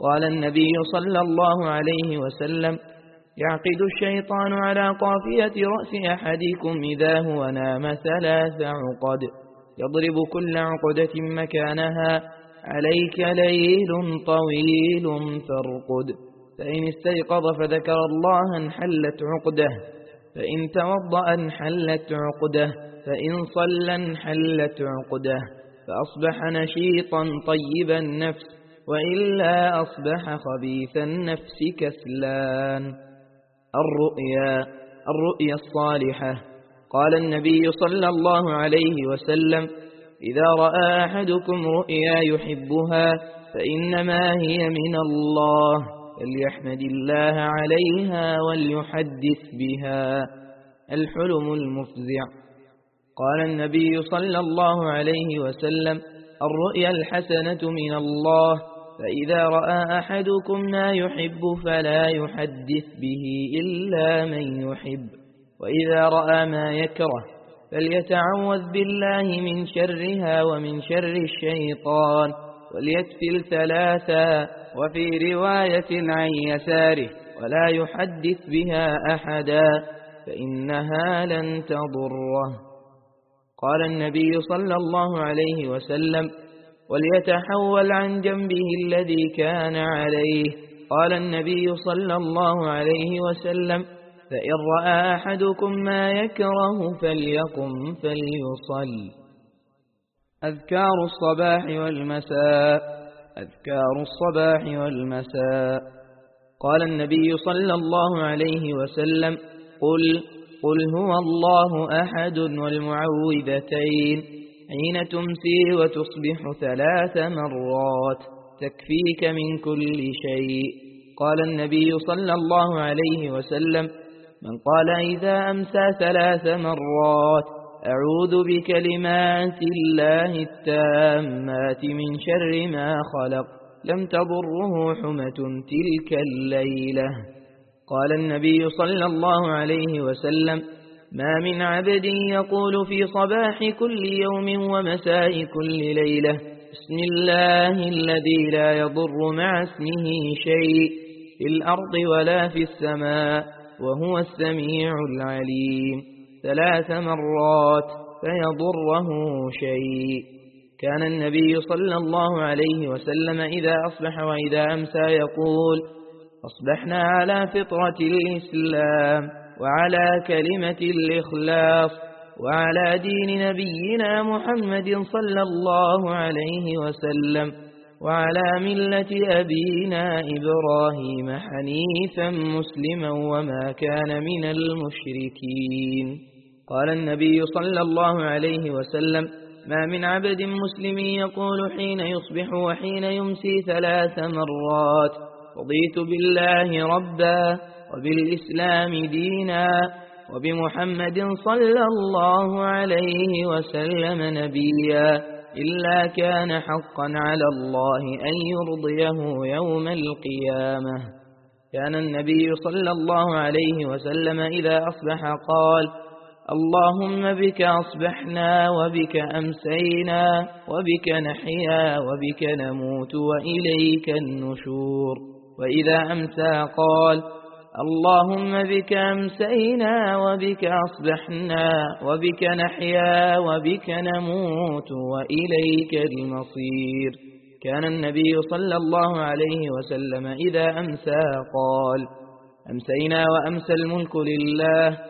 قال النبي صلى الله عليه وسلم يعقد الشيطان على قافية رأس أحدكم إذا هو نام ثلاث عقد يضرب كل عقدة مكانها عليك ليل طويل فارقد. فإن استيقظ فذكر الله انحلت عقدة فإن توضأ انحلت عقدة فإن صلى انحلت عقدة فأصبح نشيطا طيب النفس وإلا أصبح خبيث النفس كسلان. الرؤيا الرؤيا الصالحة. قال النبي صلى الله عليه وسلم إذا رأى أحدكم رؤيا يحبها فإنما هي من الله. فليحمد الله عليها وليحدث بها. الحلم المفزع. قال النبي صلى الله عليه وسلم الرؤيا الحسنة من الله فإذا رأى أحدكم ما يحب فلا يحدث به إلا من يحب. وإذا رأى ما يكره فليتعوذ بالله من شرها ومن شر الشيطان. وليتفل ثلاثا وفي رواية عن يساره ولا يحدث بها أحدا فإنها لن تضره. قال النبي صلى الله عليه وسلم وليتحول عن جنبه الذي كان عليه. قال النبي صلى الله عليه وسلم فإن رأى أحدكم ما يكره فليقم فليصل. أذكار الصباح والمساء أذكار الصباح والمساء. قال النبي صلى الله عليه وسلم قل قل هو الله أحد والمعوذتين حين تمسي وتصبح ثلاث مرات تكفيك من كل شيء. قال النبي صلى الله عليه وسلم من قال إذا أمسى ثلاث مرات أعوذ بكلمات الله التامات من شر ما خلق. لم تضره حمة تلك الليلة. قال النبي صلى الله عليه وسلم ما من عبد يقول في صباح كل يوم ومساء كل ليلة. بسم الله الذي لا يضر مع اسمه شيء في الأرض ولا في السماء وهو السميع العليم. ثلاث مرات فيضره شيء. كان النبي صلى الله عليه وسلم إذا أصبح وإذا أمسى يقول أصبحنا على فطرة الإسلام وعلى كلمة الإخلاص وعلى دين نبينا محمد صلى الله عليه وسلم وعلى ملة أبينا إبراهيم حنيفا مسلما وما كان من المشركين. قال النبي صلى الله عليه وسلم ما من عبد مسلم يقول حين يصبح وحين يمسي ثلاث مرات رضيت بالله ربا وبالإسلام دينا وبمحمد صلى الله عليه وسلم نبيا إلا كان حقا على الله أن يرضيه يوم القيامة. كان النبي صلى الله عليه وسلم إذا أصبح قال اللهم بك أصبحنا وبك أمسينا وبك نحيا وبك نموت وإليك النشور وإذا أمسى قال اللهم بك أمسينا وبك أصبحنا وبك نحيا وبك نموت وإليك المصير كان النبي صلى الله عليه وسلم إذا أمسى قال أمسينا وأمسى الملك لله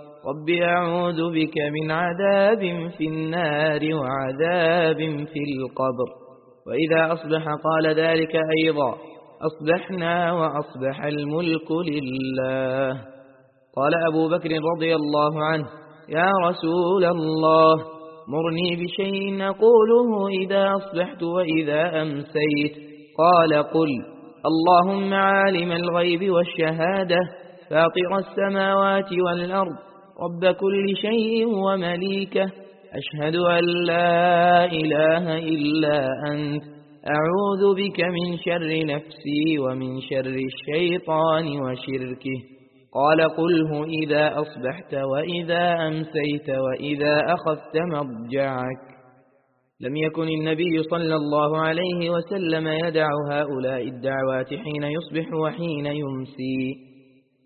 رب أعوذ بك من عذاب في النار وعذاب في القبر وإذا أصبح قال ذلك أيضا أصبحنا وأصبح الملك لله قال أبو بكر رضي الله عنه يا رسول الله مرني بشيء أقوله إذا أصبحت وإذا أمسيت قال قل اللهم عالم الغيب والشهادة فاطر السماوات والأرض رب كل شيء ومليكه. أشهد أن لا إله إلا أنت. أعوذ بك من شر نفسي ومن شر الشيطان وشركه. قال قله إذا أصبحت وإذا أمسيت وإذا أخذت مضجعك لم يكن النبي صلى الله عليه وسلم يدع هؤلاء الدعوات حين يصبح وحين يمسي.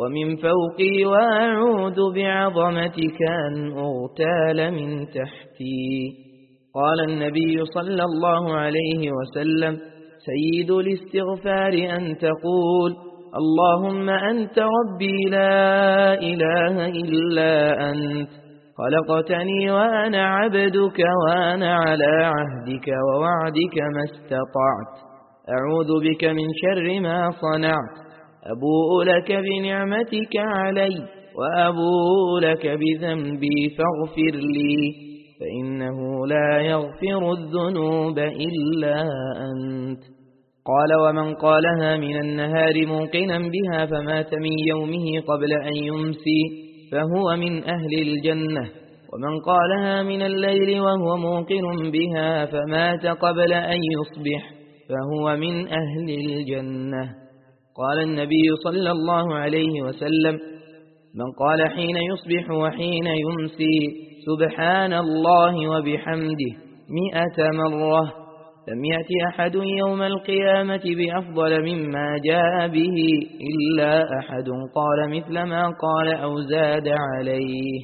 ومن فوقي وأعوذ بعظمتك أن أغتال من تحتي. قال النبي صلى الله عليه وسلم سيد الاستغفار أن تقول اللهم أنت ربي لا إله إلا أنت خلقتني وأنا عبدك وأنا على عهدك ووعدك ما استطعت. أعوذ بك من شر ما صنعت. أبوء لك بنعمتك علي وأبوء لك بذنبي فاغفر لي فإنه لا يغفر الذنوب إلا أنت. قال ومن قالها من النهار موقنا بها فمات من يومه قبل أن يمسي فهو من أهل الجنة. ومن قالها من الليل وهو موقن بها فمات قبل أن يصبح فهو من أهل الجنة. قال النبي صلى الله عليه وسلم من قال حين يصبح وحين يمسي سبحان الله وبحمده مئة مرة لم يأتي أحد يوم القيامة بأفضل مما جاء به إلا أحد قال مثل ما قال أو زاد عليه.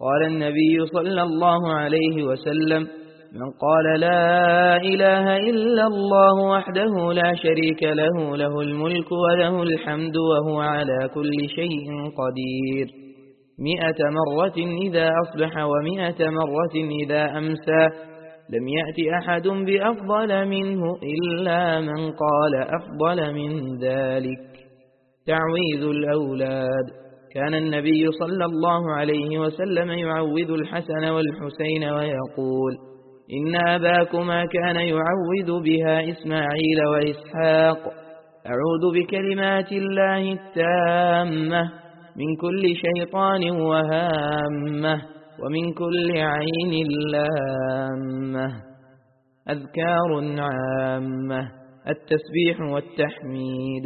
قال النبي صلى الله عليه وسلم من قال لا إله إلا الله وحده لا شريك له له الملك وله الحمد وهو على كل شيء قدير. مئة مرة إذا أصبح ومئة مرة إذا أمسى. لم يأت أحد بأفضل منه إلا من قال أفضل من ذلك. تعويذ الأولاد. كان النبي صلى الله عليه وسلم يعوذ الحسن والحسين ويقول إن أباكما كان يعوذ بها إسماعيل وإسحاق. أعوذ بكلمات الله التامة. من كل شيطان وهامة. ومن كل عين لامة. أذكار عامة. التسبيح والتحميد.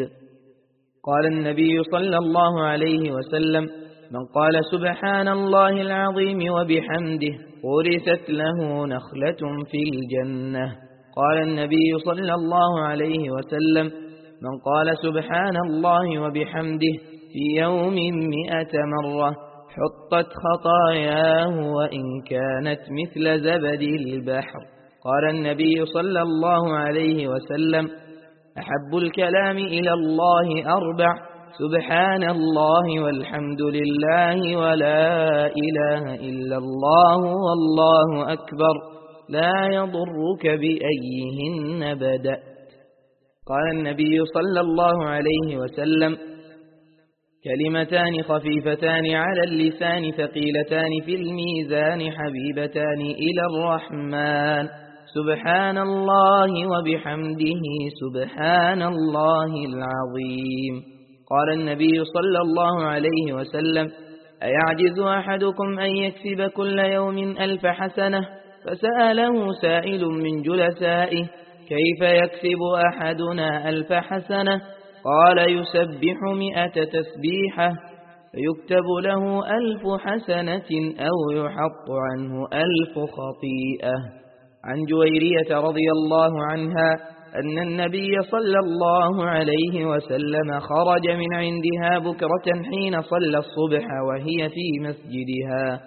قال النبي صلى الله عليه وسلم من قال سبحان الله العظيم وبحمده ورثت له نخلة في الجنة. قال النبي صلى الله عليه وسلم من قال سبحان الله وبحمده في يوم مئة مرة حطت خطاياه وإن كانت مثل زبد البحر. قال النبي صلى الله عليه وسلم أحب الكلام إلى الله أربع سبحان الله والحمد لله ولا إله إلا الله والله أكبر. لا يضرك بأيهن بدأت قال النبي صلى الله عليه وسلم كلمتان خفيفتان على اللسان ثقيلتان في الميزان حبيبتان إلى الرحمن. سبحان الله وبحمده سبحان الله العظيم. قال النبي صلى الله عليه وسلم أيعجز أحدكم أن يكسب كل يوم ألف حسنة؟ فسأله سائل من جلسائه كيف يكسب أحدنا ألف حسنة؟ قال يسبح مئة تسبيحة فيكتب له ألف حسنة أو يحط عنه ألف خطيئة. عن جويرية رضي الله عنها أن النبي صلى الله عليه وسلم خرج من عندها بكرة حين صلى الصبح وهي في مسجدها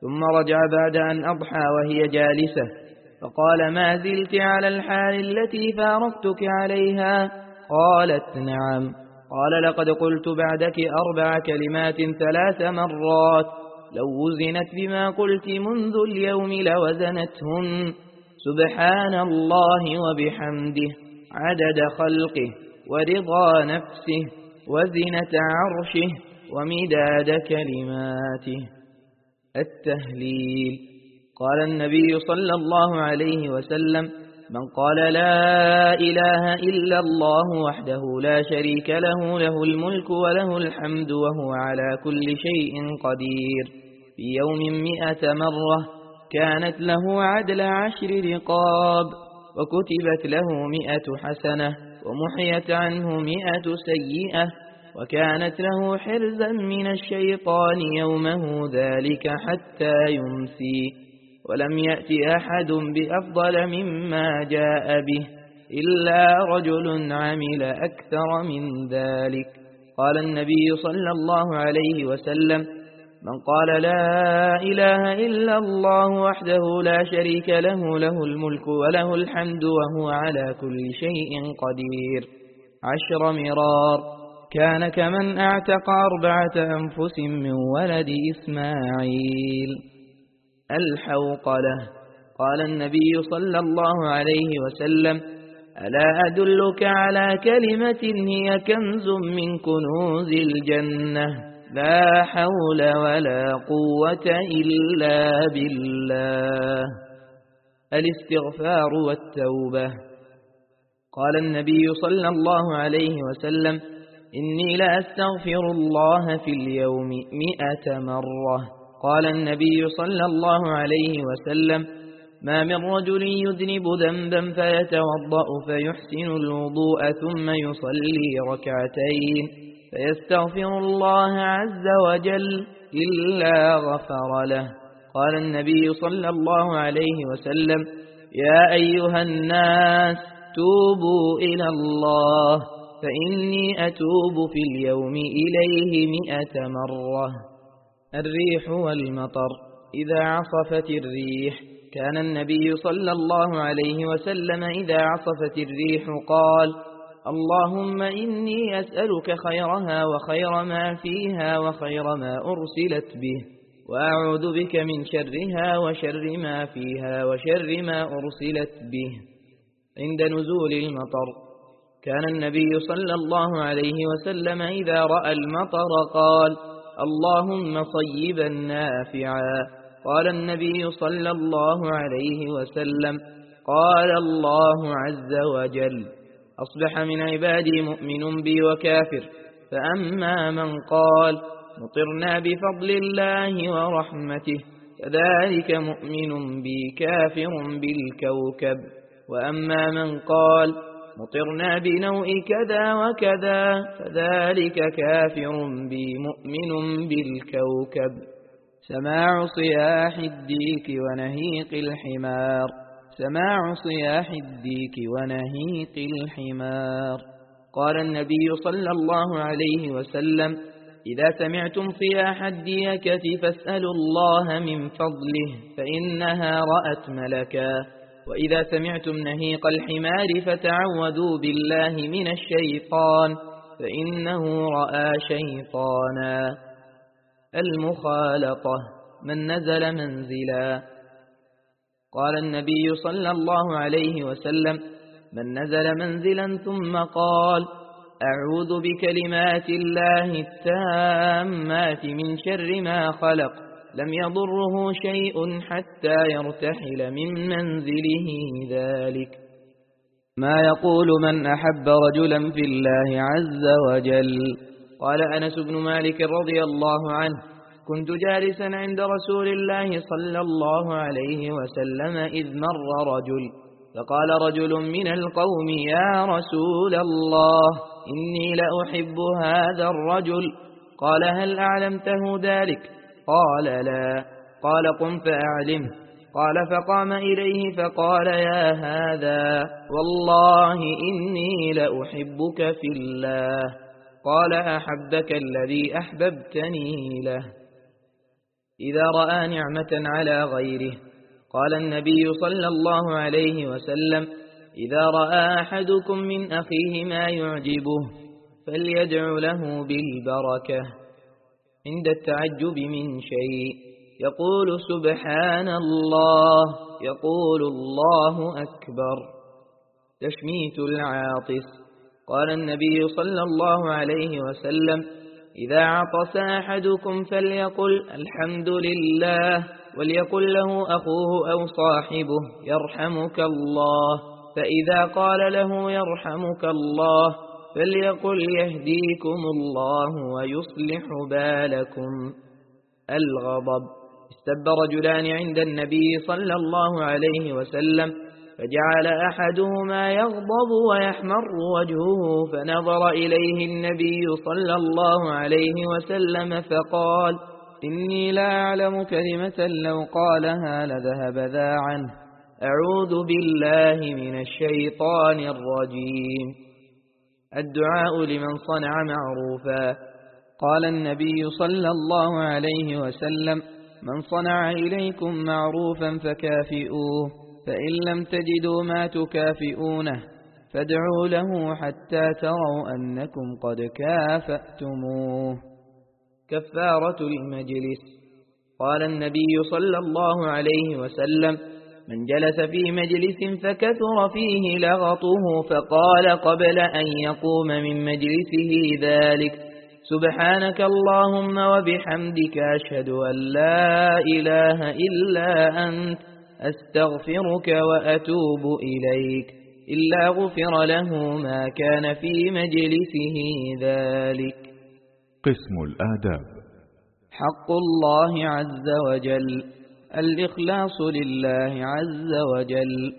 ثم رجع بعد أن أضحى وهي جالسة فقال ما زلت على الحال التي فارقتك عليها؟ قالت نعم. قال لقد قلت بعدك أربع كلمات ثلاث مرات لو وزنت بما قلت منذ اليوم لوزنتهن. سبحان الله وبحمده عدد خلقه ورضا نفسه وزنة عرشه ومداد كلماته. التهليل. قال النبي صلى الله عليه وسلم من قال لا إله إلا الله وحده لا شريك له له الملك وله الحمد وهو على كل شيء قدير. في يوم مئة مرة كانت له عدل عشر رقاب وكتبت له مئة حسنة ومحيت عنه مئة سيئة وكانت له حرزا من الشيطان يومه ذلك حتى يمسي. ولم يأت أحد بأفضل مما جاء به إلا رجل عمل أكثر من ذلك. قال النبي صلى الله عليه وسلم من قال لا إله إلا الله وحده لا شريك له له الملك وله الحمد وهو على كل شيء قدير. عشر مرار. كان كمن اعتق أربعة أنفس من ولد إسماعيل. الحوقلة قال النبي صلى الله عليه وسلم ألا أدلك على كلمة هي كنز من كنوز الجنة؟ لا حول ولا قوة إلا بالله. الاستغفار والتوبة. قال النبي صلى الله عليه وسلم إني لأستغفر الله في اليوم مئة مرة. قال النبي صلى الله عليه وسلم ما من رجل يذنب ذنبا فيتوضأ فيحسن الوضوء ثم يصلي ركعتين. فيستغفر الله عز وجل إلا غفر له. قال النبي صلى الله عليه وسلم يا أيها الناس توبوا إلى الله فإني أتوب في اليوم إليه مئة مرة. الريح والمطر إذا عصفت الريح. كان النبي صلى الله عليه وسلم إذا عصفت الريح قال اللهم إني أسألك خيرها وخير ما فيها وخير ما أرسلت به وأعوذ بك من شرها وشر ما فيها وشر ما أرسلت به. عند نزول المطر كان النبي صلى الله عليه وسلم إذا رأى المطر قال اللهم صيبا نافعا قال النبي صلى الله عليه وسلم قال الله عز وجل أصبح من عبادي مؤمن بي وكافر. فأما من قال مطرنا بفضل الله ورحمته كذلك مؤمن بي كافر بالكوكب. وأما من قال مطرنا بنوء كذا وكذا فذلك كافر بي مؤمن بالكوكب. سماع صياح الديك ونهيق الحمار. سماع صياح الديك ونهيق الحمار. قال النبي صلى الله عليه وسلم إذا سمعتم صياح الديكة فاسألوا الله من فضله فإنها رأت ملكا. وإذا سمعتم نهيق الحمار فتعوذوا بالله من الشيطان فإنه رأى شيطانا. المخالطة من نزل منزلا قال النبي صلى الله عليه وسلم من نزل منزلا ثم قال أعوذ بكلمات الله التامات من شر ما خلق لم يضره شيء حتى يرتحل من منزله ذلك. ما يقول من أحب رجلا في الله عز وجل؟ قال أنس بن مالك رضي الله عنه كنت جالسا عند رسول الله صلى الله عليه وسلم إذ مر رجل فقال رجل من القوم يا رسول الله إني لأحب هذا الرجل. قال هل أعلمته ذلك؟ قال لا. قال قم فأعلمه. قال فقام إليه فقال يا هذا والله إني لأحبك في الله. قال أحبك الذي أحببتني له. إذا رأى نعمة على غيره. قال النبي صلى الله عليه وسلم إذا رأى أحدكم من أخيه ما يعجبه فليدع له بالبركة. عند التعجب من شيء يقول سبحان الله يقول الله أكبر. تشميت العاطس. قال النبي صلى الله عليه وسلم إذا عطس أحدكم فليقل الحمد لله وليقل له أخوه أو صاحبه يرحمك الله. فإذا قال له يرحمك الله فليقل يهديكم الله ويصلح بالكم. الغضب. استب رجلان عند النبي صلى الله عليه وسلم. فجعل أحدهما يغضب ويحمر وجهه فنظر إليه النبي صلى الله عليه وسلم فقال إني لا أعلم كلمة لو قالها لذهب ذا عنه. أعوذ بالله من الشيطان الرجيم. الدعاء لمن صنع معروفا. قال النبي صلى الله عليه وسلم من صنع إليكم معروفا فكافئوه. فإن لم تجدوا ما تكافئونه فادعوا له حتى تروا أنكم قد كافأتموه. كفارة المجلس. قال النبي صلى الله عليه وسلم من جلس في مجلس فكثر فيه لغطه فقال قبل أن يقوم من مجلسه ذلك سبحانك اللهم وبحمدك أشهد أن لا إله إلا أنت أستغفرك وأتوب إليك. إلا غفر له ما كان في مجلسه ذلك. قسم الآداب. حق الله عز وجل. الإخلاص لله عز وجل.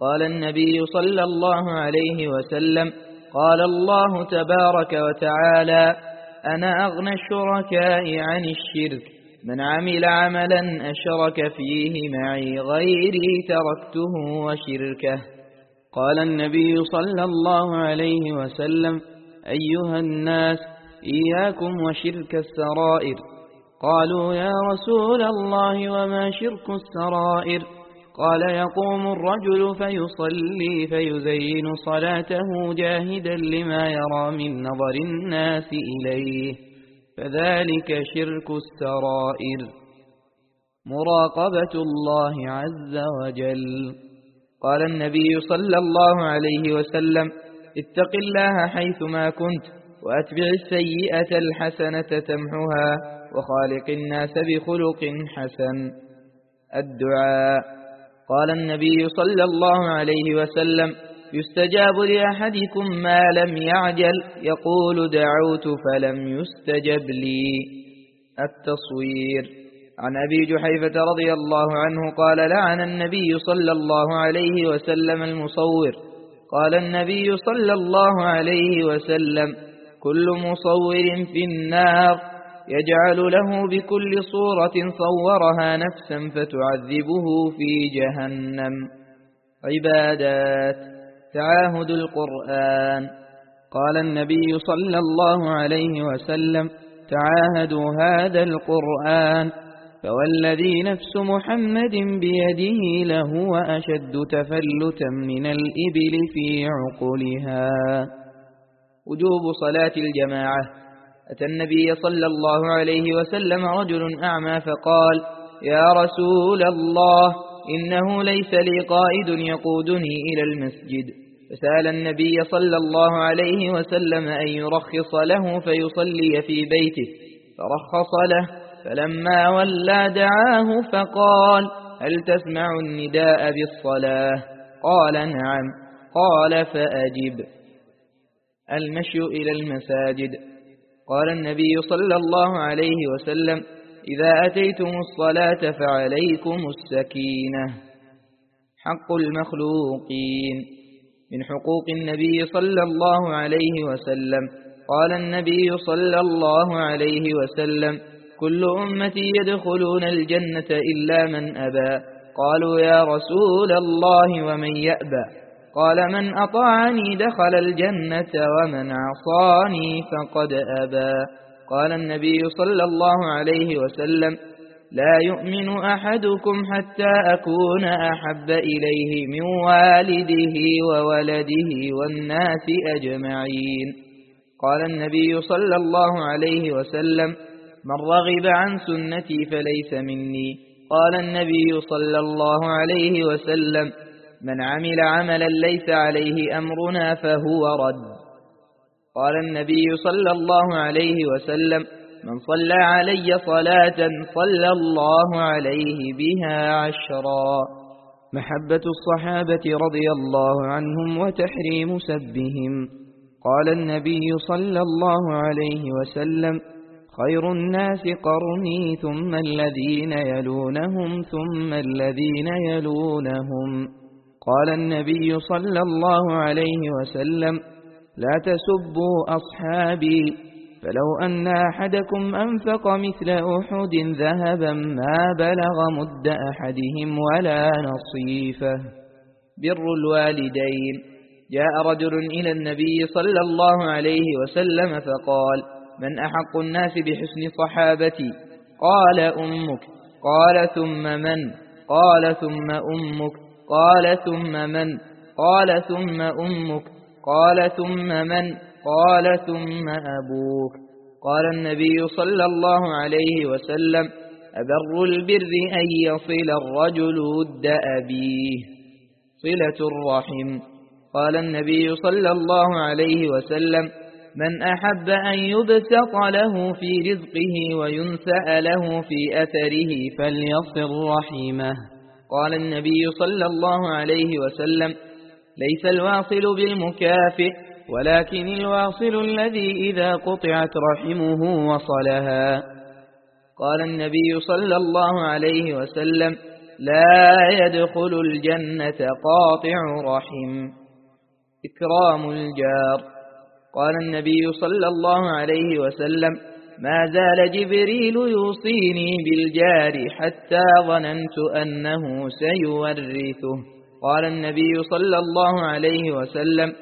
قال النبي صلى الله عليه وسلم قال الله تبارك وتعالى أنا أغنى الشركاء عن الشرك. من عمل عملا أشرك فيه معي غيري تركته وشركه. قال النبي صلى الله عليه وسلم أيها الناس إياكم وشرك السرائر. قالوا يا رسول الله وما شرك السرائر؟ قال يقوم الرجل فيصلي فيزين صلاته جاهدا لما يرى من نظر الناس إليه. فذلك شرك السرائر. مراقبة الله عز وجل. قال النبي صلى الله عليه وسلم اتق الله حيثما كنت وأتبع السيئة الحسنة تمحها وخالق الناس بخلق حسن. الدعاء. قال النبي صلى الله عليه وسلم يستجاب لأحدكم ما لم يعجل يقول دعوت فلم يستجب لي. التصوير. عن أبي جحيفة رضي الله عنه قال لعن النبي صلى الله عليه وسلم المصور. قال النبي صلى الله عليه وسلم كل مصور في النار يجعل له بكل صورة صورها نفسا فتعذبه في جهنم. عبادات. تعاهد القرآن. قال النبي صلى الله عليه وسلم تعاهدوا هذا القرآن فوالذي نفس محمد بيده لهو أشد تفلتا من الإبل في عقلها. وجوب صلاة الجماعة. أتى النبي صلى الله عليه وسلم رجل أعمى فقال يا رسول الله إنه ليس لي قائد يقودني إلى المسجد. فسأل النبي صلى الله عليه وسلم أن يرخص له فيصلي في بيته. فرخص له فلما ولى دعاه فقال هل تسمع النداء بالصلاة؟ قال نعم. قال فأجب. المشي إلى المساجد. قال النبي صلى الله عليه وسلم إذا أتيتم الصلاة فعليكم السكينة. حق المخلوقين. من حقوق النبي صلى الله عليه وسلم. قال النبي صلى الله عليه وسلم كل أمتي يدخلون الجنة إلا من أبى. قالوا يا رسول الله ومن يأبى؟ قال من أطاعني دخل الجنة ومن عصاني فقد أبى. قال النبي صلى الله عليه وسلم لا يؤمن أحدكم حتى أكون أحب إليه من والده وولده والناس أجمعين. قال النبي صلى الله عليه وسلم من رغب عن سنتي فليس مني. قال النبي صلى الله عليه وسلم من عمل عملا ليس عليه أمرنا فهو رد. قال النبي صلى الله عليه وسلم من صلى علي صلاة صلى الله عليه بها عشرا. محبة الصحابة رضي الله عنهم وتحريم سبهم. قال النبي صلى الله عليه وسلم خير الناس قرني ثم الذين يلونهم ثم الذين يلونهم. قال النبي صلى الله عليه وسلم لا تسبوا أصحابي فلو أن أحدكم أنفق مثل أحد ذهبا ما بلغ مد أحدهم ولا نصيفه. بر الوالدين. جاء رجل إلى النبي صلى الله عليه وسلم فقال من أحق الناس بحسن صحابتي؟ قال أمك. قال ثم من؟ قال ثم أمك. قال ثم من؟ قال ثم أمك. قال ثم من؟ قال ثم أبوك. قال النبي صلى الله عليه وسلم أبر البر أن يصل الرجل ود أبيه. صلة الرحم. قال النبي صلى الله عليه وسلم من أحب أن يبسط له في رزقه وينسأ له في أثره فليصل رحمه. قال النبي صلى الله عليه وسلم ليس الواصل بالمكافئ ولكن الواصل الذي إذا قطعت رحمه وصلها. قال النبي صلى الله عليه وسلم لا يدخل الجنة قاطع رحم إكرام الجار. قال النبي صلى الله عليه وسلم ما زال جبريل يوصيني بالجار حتى ظننت أنه سيورثه. قال النبي صلى الله عليه وسلم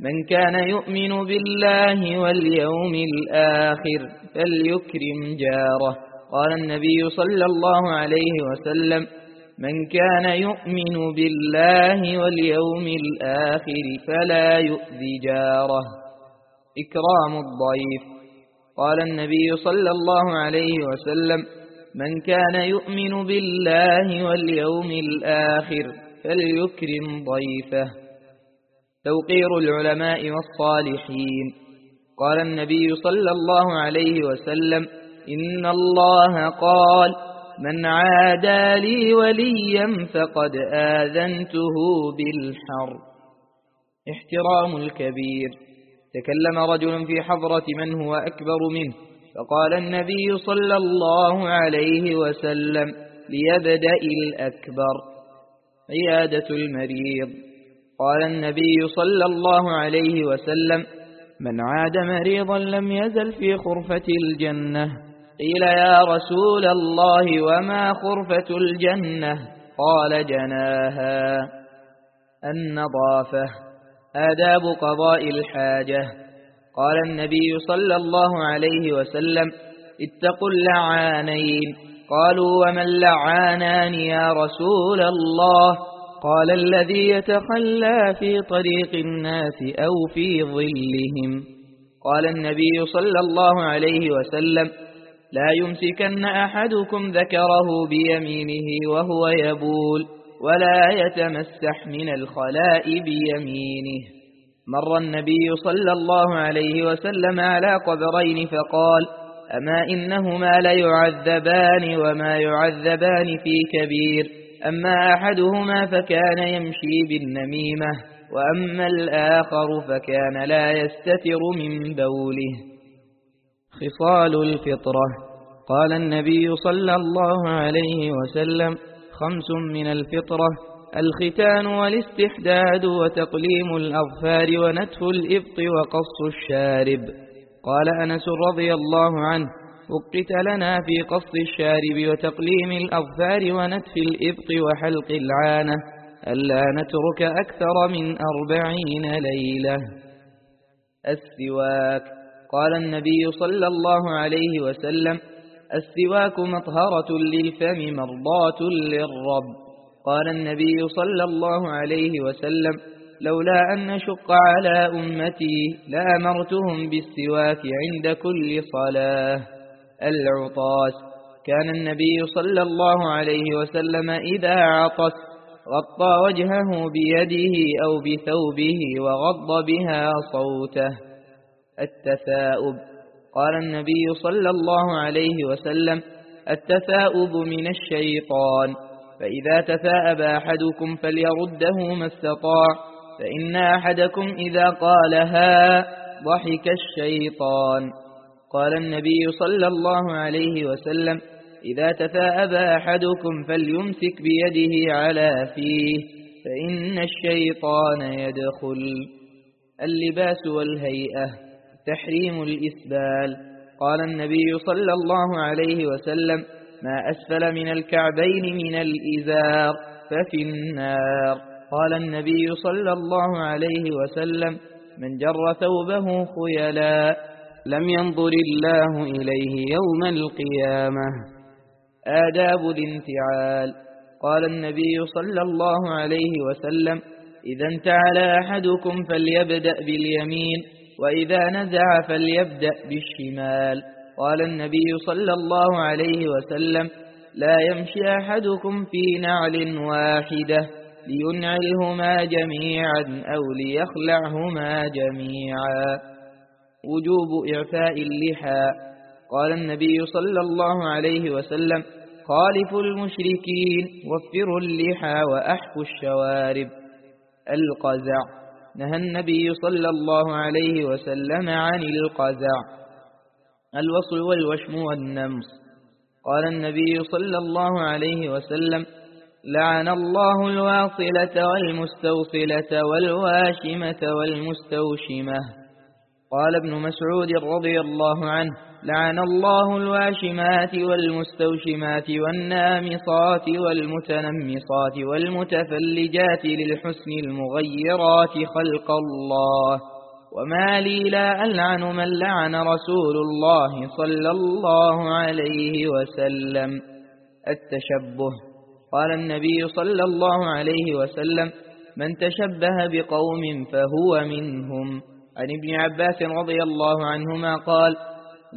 من كان يؤمن بالله واليوم الآخر فليكرم جاره. قال النبي صلى الله عليه وسلم من كان يؤمن بالله واليوم الآخر فلا يؤذي جاره. إكرام الضيف. قال النبي صلى الله عليه وسلم من كان يؤمن بالله واليوم الآخر فليكرم ضيفه. توقير العلماء والصالحين. قال النبي صلى الله عليه وسلم إن الله قال من عادى لي وليا فقد آذنته بالحرب احترام الكبير. تكلم رجل في حضرة من هو أكبر منه فقال النبي صلى الله عليه وسلم ليبدأ الأكبر. عيادة المريض. قال النبي صلى الله عليه وسلم من عاد مريضا لم يزل في خرفة الجنة. قيل يا رسول الله وما خرفة الجنة؟ قال جناها. النظافة. آداب قضاء الحاجة. قال النبي صلى الله عليه وسلم اتقوا اللعانين. قالوا ومن لعانان يا رسول الله؟ قال الذي يتخلى في طريق الناس أو في ظلهم. قال النبي صلى الله عليه وسلم لا يمسكن أحدكم ذكره بيمينه وهو يبول ولا يتمسح من الخلاء بيمينه. مر النبي صلى الله عليه وسلم على قبرين فقال أما إنهما ليعذبان وما يعذبان في كبير أما أحدهما فكان يمشي بالنميمة وأما الآخر فكان لا يستتر من بوله خصال الفطرة قال النبي صلى الله عليه وسلم خمس من الفطرة الختان والاستحداد وتقليم الأظفار ونتف الإبط وقص الشارب قال أنس رضي الله عنه وقت لنا في قص الشارب وتقليم الأظفار ونتف الإبط وحلق العانة ألا نترك أكثر من أربعين ليلة. السواك قال النبي صلى الله عليه وسلم السواك مطهرة للفم مرضاة للرب. قال النبي صلى الله عليه وسلم لولا أن نشق على أمتي لأمرتهم بالسواك عند كل صلاة. العطاس كان النبي صلى الله عليه وسلم إذا عطس غطى وجهه بيده أو بثوبه وغض بها صوته. التثاؤب قال النبي صلى الله عليه وسلم التثاؤب من الشيطان فإذا تثاءب أحدكم فليرده ما استطاع. فإن أحدكم إذا قالها ضحك الشيطان. قال النبي صلى الله عليه وسلم إذا تثاءب أحدكم فليمسك بيده على فيه فإن الشيطان يدخل. اللباس والهيئة تحريم الإسبال. قال النبي صلى الله عليه وسلم ما أسفل من الكعبين من الإزار ففي النار. قال النبي صلى الله عليه وسلم من جر ثوبه خيلا لم ينظر الله إليه يوم القيامة. آداب الانتعال قال النبي صلى الله عليه وسلم إذا انتعل أحدكم فليبدأ باليمين وإذا نزع فليبدأ بالشمال. قال النبي صلى الله عليه وسلم لا يمشي أحدكم في نعل واحدة. لينعلهما جميعا أو ليخلعهما جميعا. وجوب إعفاء اللحى. قال النبي صلى الله عليه وسلم خالفوا المشركين وفروا اللحى وأحفوا الشوارب. القزع. نهى النبي صلى الله عليه وسلم عن القزع. الوصل والوشم والنمص. قال النبي صلى الله عليه وسلم لعن الله الواصلة والمستوصلة والواشمة والمستوشمة. قال ابن مسعود رضي الله عنه لعن الله الواشمات والمستوشمات والنامصات والمتنمصات والمتفلجات للحسن المغيرات خلق الله. وما لي لا ألعن من لعن رسول الله صلى الله عليه وسلم. التشبه قال النبي صلى الله عليه وسلم من تشبه بقوم فهو منهم. عن ابن عباس رضي الله عنهما قال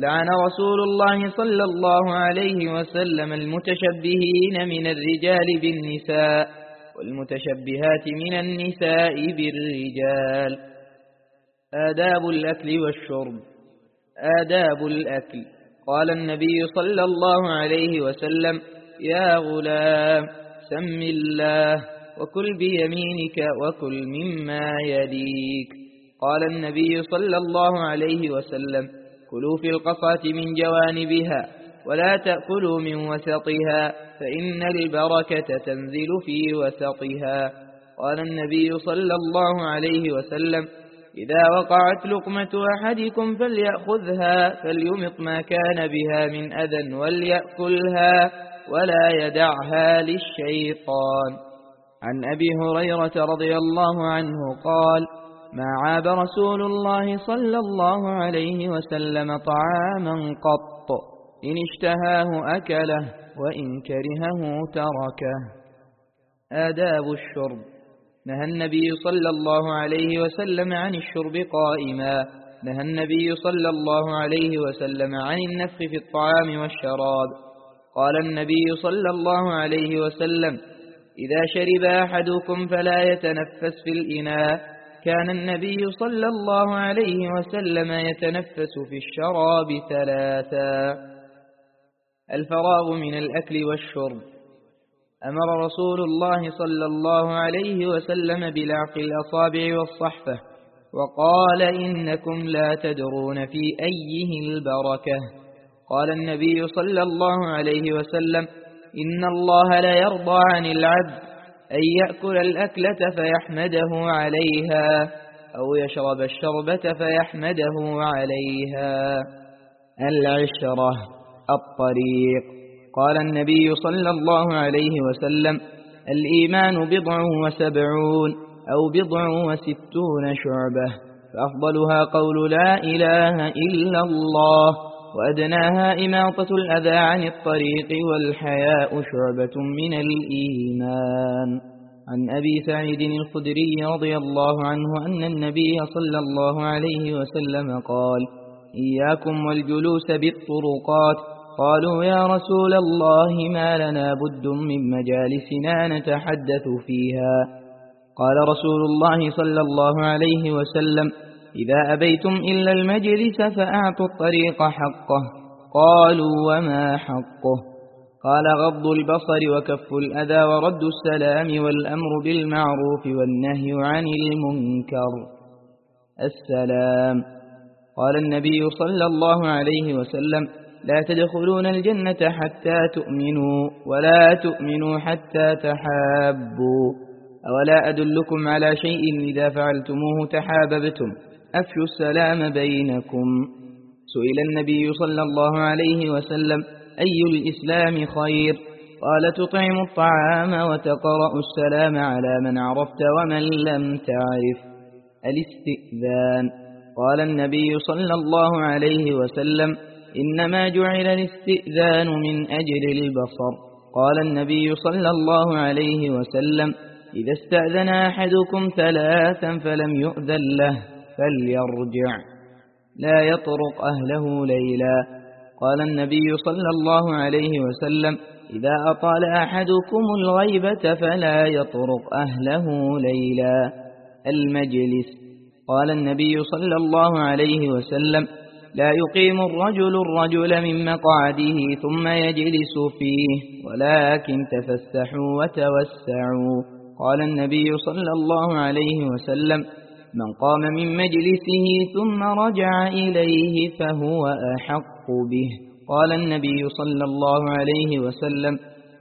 لعن رسول الله صلى الله عليه وسلم المتشبهين من الرجال بالنساء والمتشبهات من النساء بالرجال. آداب الأكل والشرب آداب الأكل. قال النبي صلى الله عليه وسلم يا غلام سم الله وكل بيمينك وكل مما يليك. قال النبي صلى الله عليه وسلم كلوا في القصاة من جوانبها ولا تأكلوا من وسطها فإن البركة تنزل في وسطها. قال النبي صلى الله عليه وسلم إذا وقعت لقمة أحدكم فليأخذها فليمط ما كان بها من أذى وليأكلها. ولا يدعها للشيطان. عن أبي هريرة رضي الله عنه قال ما عاب رسول الله صلى الله عليه وسلم طعاما قط. إن اشتهاه أكله وإن كرهه تركه. آداب الشرب. نهى النبي صلى الله عليه وسلم عن الشرب قائما. نهى النبي صلى الله عليه وسلم عن النفخ في الطعام والشراب. قال النبي صلى الله عليه وسلم إذا شرب أحدكم فلا يتنفس في الإناء. كان النبي صلى الله عليه وسلم يتنفس في الشراب ثلاثا. الفراغ من الأكل والشرب. أمر رسول الله صلى الله عليه وسلم بلعق الأصابع والصحفة وقال إنكم لا تدرون في أيه البركة. قال النبي صلى الله عليه وسلم إن الله لا يرضى عن العبد أن يأكل الأكلة فيحمده عليها أو يشرب الشربة فيحمده عليها. العشرة الطريق. قال النبي صلى الله عليه وسلم الإيمان بضع وسبعون أو بضع وستون شعبة فأفضلها قول لا إله إلا الله. وأدناها إماطة الأذى عن الطريق والحياء شعبة من الإيمان. عن أبي سعيد الخدري رضي الله عنه أن النبي صلى الله عليه وسلم قال إياكم والجلوس بالطرقات. قالوا يا رسول الله ما لنا بد من مجالسنا نتحدث فيها. قال رسول الله صلى الله عليه وسلم إذا أبيتم إلا المجلس فأعطوا الطريق حقه. قالوا وما حقه؟ قال غض البصر وكف الأذى ورد السلام والأمر بالمعروف والنهي عن المنكر. السلام. قال النبي صلى الله عليه وسلم لا تدخلون الجنة حتى تؤمنوا ولا تؤمنوا حتى تحابوا. أولا أدلكم على شيء إذا فعلتموه تحاببتم؟ أفشوا السلام بينكم؟ سئل النبي صلى الله عليه وسلم أي الإسلام خير؟ قال تطعم الطعام وتقرأ السلام على من عرفت ومن لم تعرف. الاستئذان. قال النبي صلى الله عليه وسلم إنما جعل الاستئذان من أجل البصر. قال النبي صلى الله عليه وسلم إذا استأذن أحدكم ثلاثا فلم يؤذن له. فليرجع. لا يطرق أهله ليلا. قال النبي صلى الله عليه وسلم إذا أطال أحدكم الغيبة فلا يطرق أهله ليلا. المجلس. قال النبي صلى الله عليه وسلم لا يقيم الرجل الرجل من مقعده ثم يجلس فيه ولكن تفسحوا وتوسعوا. قال النبي صلى الله عليه وسلم من قام من مجلسه ثم رجع إليه فهو أحق به. قال النبي صلى الله عليه وسلم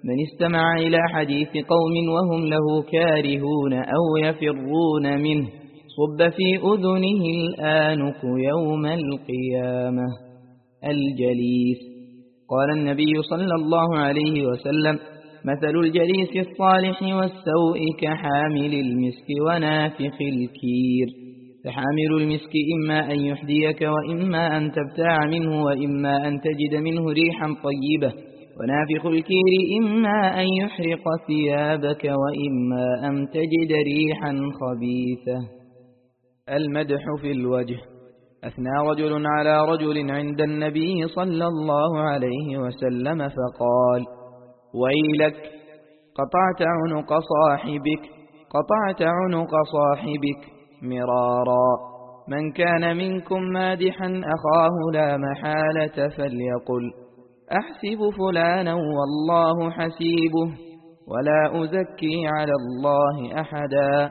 من استمع إلى حديث قوم وهم له كارهون أو يفرون منه صب في أذنه الآنك يوم القيامة. الجليس. قال النبي صلى الله عليه وسلم مثل الجليس الصالح والسوء كحامل المسك ونافخ الكير. فحامل المسك إما أن يحديك وإما أن تبتاع منه وإما أن تجد منه ريحا طيبة. ونافخ الكير إما أن يحرق ثيابك وإما أن تجد ريحا خبيثة. المدح في الوجه. أثنى رجل على رجل عند النبي صلى الله عليه وسلم فقال ويلك قطعت عنق صاحبك قطعت عنق صاحبك مرارا. من كان منكم مادحا أخاه لا محالة فليقل أحسب فلانا والله حسيبه ولا أزكي على الله أحدا.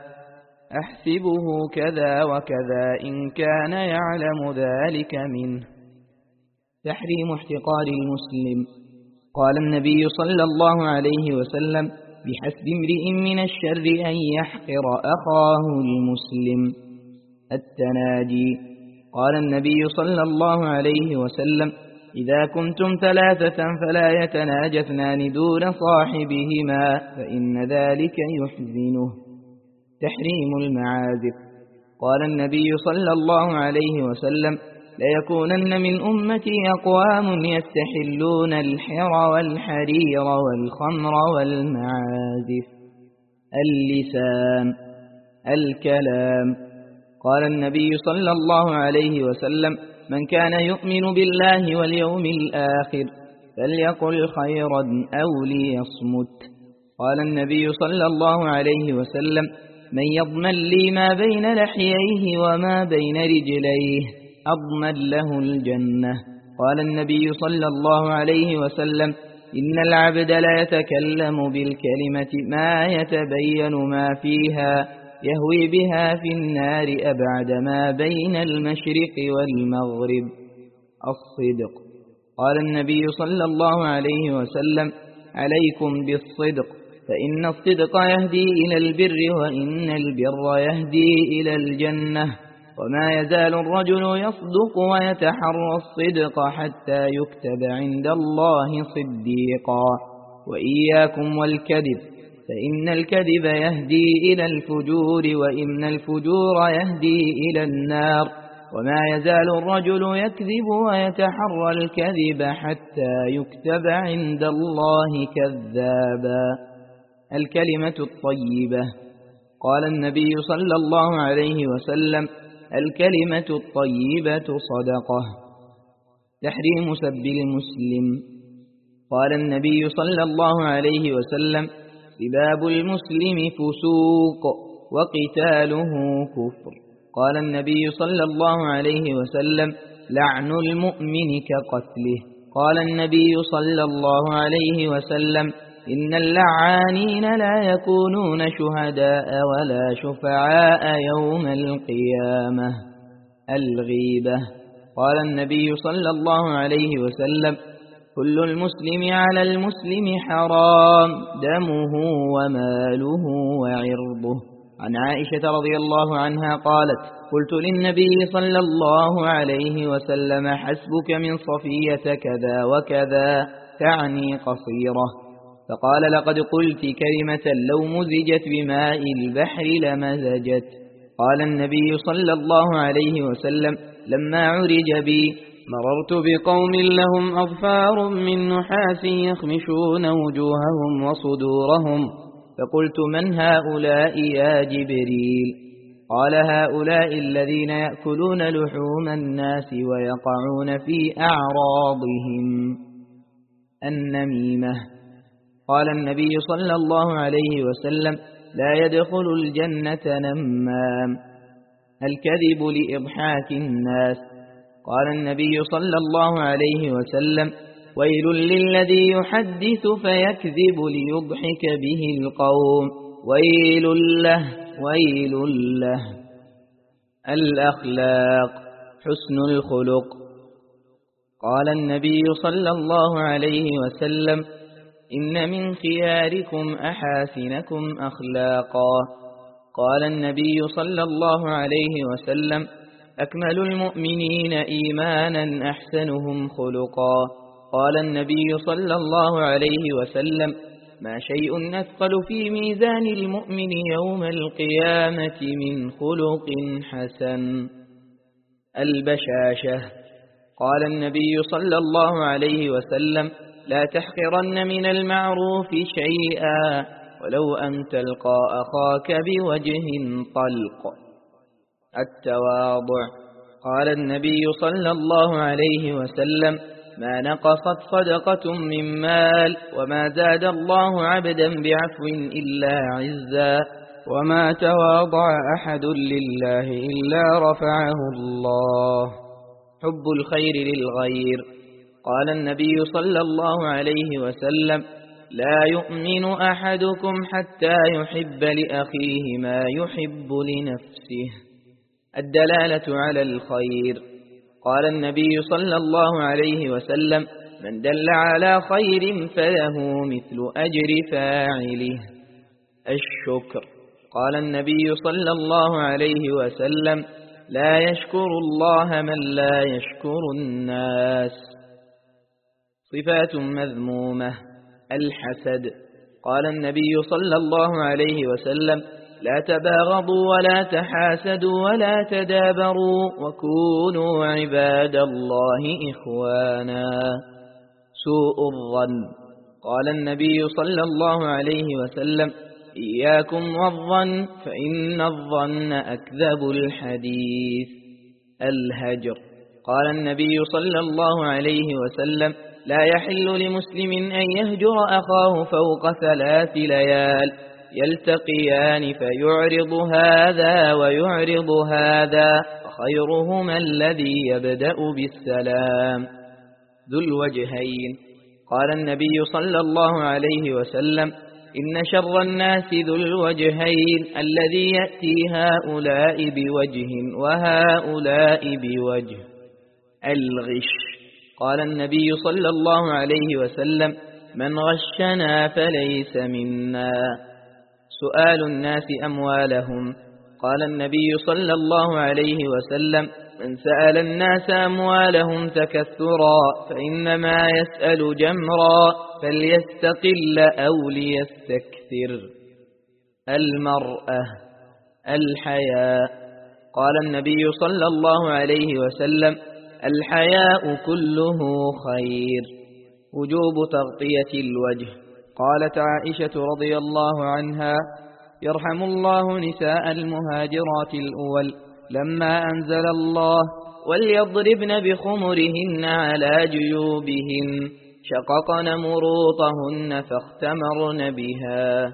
أحسبه كذا وكذا إن كان يعلم ذلك منه. تحريم احتقار المسلم. قال النبي صلى الله عليه وسلم بحسب امرئ من الشر أن يحقر أخاه المسلم التناجي. قال النبي صلى الله عليه وسلم إذا كنتم ثلاثة فلا يتناجى اثنان دون صاحبهما فإن ذلك يحزنه. تحريم المعازف. قال النبي صلى الله عليه وسلم ليكونن من أمتي أقوام يستحلون الحر والحرير والخمر والمعازف. اللسان الكلام. قال النبي صلى الله عليه وسلم من كان يؤمن بالله واليوم الآخر فليقل خيرا أو ليصمت. قال النبي صلى الله عليه وسلم من يضمن لي ما بين لحييه وما بين رجليه أضمن له الجنة. قال النبي صلى الله عليه وسلم إن العبد لا يتكلم بالكلمة ما يتبين ما فيها يهوي بها في النار أبعد ما بين المشرق والمغرب. الصدق. قال النبي صلى الله عليه وسلم عليكم بالصدق فإن الصدق يهدي إلى البر وإن البر يهدي إلى الجنة. وما يزال الرجل يصدق ويتحرى الصدق حتى يكتب عند الله صديقا. وإياكم والكذب فإن الكذب يهدي إلى الفجور وإن الفجور يهدي إلى النار. وما يزال الرجل يكذب ويتحرى الكذب حتى يكتب عند الله كذابا. الكلمة الطيبة قال النبي صلى الله عليه وسلم الكلمة الطيبة صدقة. تحريم سب المسلم. قال النبي صلى الله عليه وسلم سباب المسلم فسوق وقتاله كفر. قال النبي صلى الله عليه وسلم لعن المؤمن كقتله. قال النبي صلى الله عليه وسلم إن اللعانين لا يكونون شهداء ولا شفعاء يوم القيامة. الغيبة. قال النبي صلى الله عليه وسلم كل المسلم على المسلم حرام دمه وماله وعرضه. عن عائشة رضي الله عنها قالت قلت للنبي صلى الله عليه وسلم حسبك من صفية كذا وكذا تعني قصيرة. فقال لقد قلت كلمة لو مزجت بماء البحر لمزجت. قال النبي صلى الله عليه وسلم لما عرج بي مررت بقوم لهم أظفار من نحاس يخمشون وجوههم وصدورهم. فقلت من هؤلاء يا جبريل؟ قال هؤلاء الذين يأكلون لحوم الناس ويقعون في أعراضهم. النميمة. قال النبي صلى الله عليه وسلم لا يدخل الجنة نمام. الكذب لإضحاك الناس. قال النبي صلى الله عليه وسلم ويل للذي يحدث فيكذب ليضحك به القوم. ويل له ويل له. الأخلاق حسن الخلق. قال النبي صلى الله عليه وسلم إن من خياركم أحاسنكم أخلاقا. قال النبي صلى الله عليه وسلم أكمل المؤمنين إيمانا أحسنهم خلقا. قال النبي صلى الله عليه وسلم ما شيء أثقل في ميزان المؤمن يوم القيامة من خلق حسن. البشاشة. قال النبي صلى الله عليه وسلم لا تحقرن من المعروف شيئا ولو أن تلقى أخاك بوجه طلق. التواضع. قال النبي صلى الله عليه وسلم ما نقصت صدقة من مال وما زاد الله عبدا بعفو إلا عزا وما تواضع أحد لله إلا رفعه الله. حب الخير للغير. قال النبي صلى الله عليه وسلم لا يؤمن أحدكم حتى يحب لأخيه ما يحب لنفسه. الدلالة على الخير. قال النبي صلى الله عليه وسلم من دل على خير فله مثل أجر فاعله. الشكر. قال النبي صلى الله عليه وسلم لا يشكر الله من لا يشكر الناس. صفات مذمومة. الحسد. قال النبي صلى الله عليه وسلم لا تباغضوا ولا تحاسدوا ولا تدابروا وكونوا عباد الله إخوانا. سوء الظن. قال النبي صلى الله عليه وسلم إياكم والظن فإن الظن أكذب الحديث. الهجر. قال النبي صلى الله عليه وسلم لا يحل لمسلم أن يهجر أخاه فوق ثلاث ليال. يلتقيان فيعرض هذا ويعرض هذا خيرهما الذي يبدأ بالسلام. ذو الوجهين. قال النبي صلى الله عليه وسلم إن شر الناس ذو الوجهين الذي يأتي هؤلاء بوجه وهؤلاء بوجه. الغش. قال النبي صلى الله عليه وسلم من غشنا فليس منا. سؤال الناس أموالهم. قال النبي صلى الله عليه وسلم من سأل الناس أموالهم تكثرا فإنما يسأل جمرا فليستقل أو ليستكثر. المرأة الحياء. قال النبي صلى الله عليه وسلم الحياء كله خير. وجوب تغطية الوجه. قالت عائشة رضي الله عنها يرحم الله نساء المهاجرات الأول لما أنزل الله وليضربن بخمرهن على جيوبهن شققن مروطهن فاختمرن بها.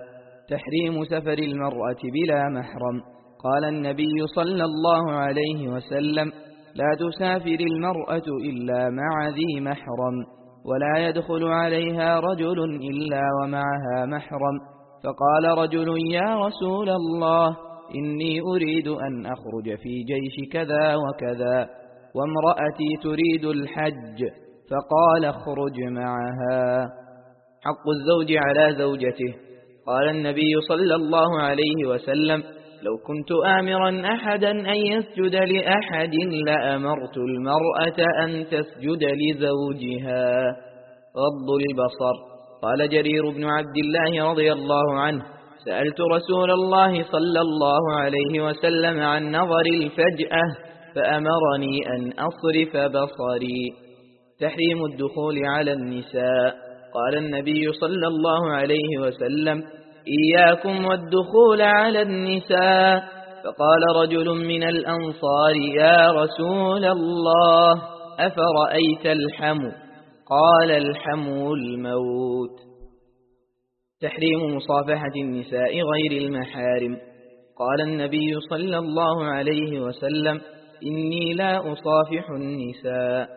تحريم سفر المرأة بلا محرم. قال النبي صلى الله عليه وسلم لا تسافر المرأة إلا مع ذي محرم ولا يدخل عليها رجل إلا ومعها محرم. فقال رجل يا رسول الله إني أريد أن أخرج في جيش كذا وكذا وامرأتي تريد الحج فقال اخرج معها. حق الزوج على زوجته. قال النبي صلى الله عليه وسلم لو كنت آمرا أحدا أن يسجد لأحد لأمرت المرأة أن تسجد لزوجها. غض البصر. قال جرير بن عبد الله رضي الله عنه سألت رسول الله صلى الله عليه وسلم عن نظر الفجأة فأمرني أن أصرف بصري. تحريم الدخول على النساء. قال النبي صلى الله عليه وسلم إياكم والدخول على النساء فقال رجل من الأنصار يا رسول الله أفرأيت الحم؟ قال الحم الموت. تحريم مصافحة النساء غير المحارم. قال النبي صلى الله عليه وسلم إني لا أصافح النساء.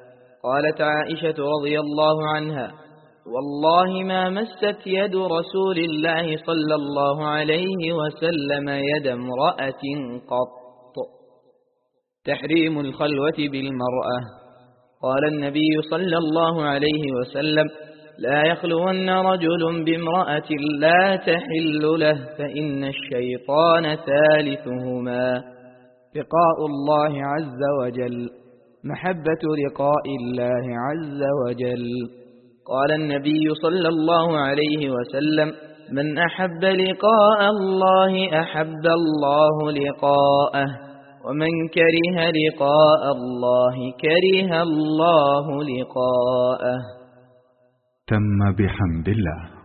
قالت عائشة رضي الله عنها والله ما مست يد رسول الله صلى الله عليه وسلم يد امرأة قط. تحريم الخلوة بالمرأة. قال النبي صلى الله عليه وسلم لا يخلون رجل بامرأة لا تحل له فإن الشيطان ثالثهما. لقاء الله عز وجل. محبة لقاء الله عز وجل. قال النبي صلى الله عليه وسلم من أحب لقاء الله أحب الله لقاءه ومن كره لقاء الله كره الله لقاءه. تم بحمد الله.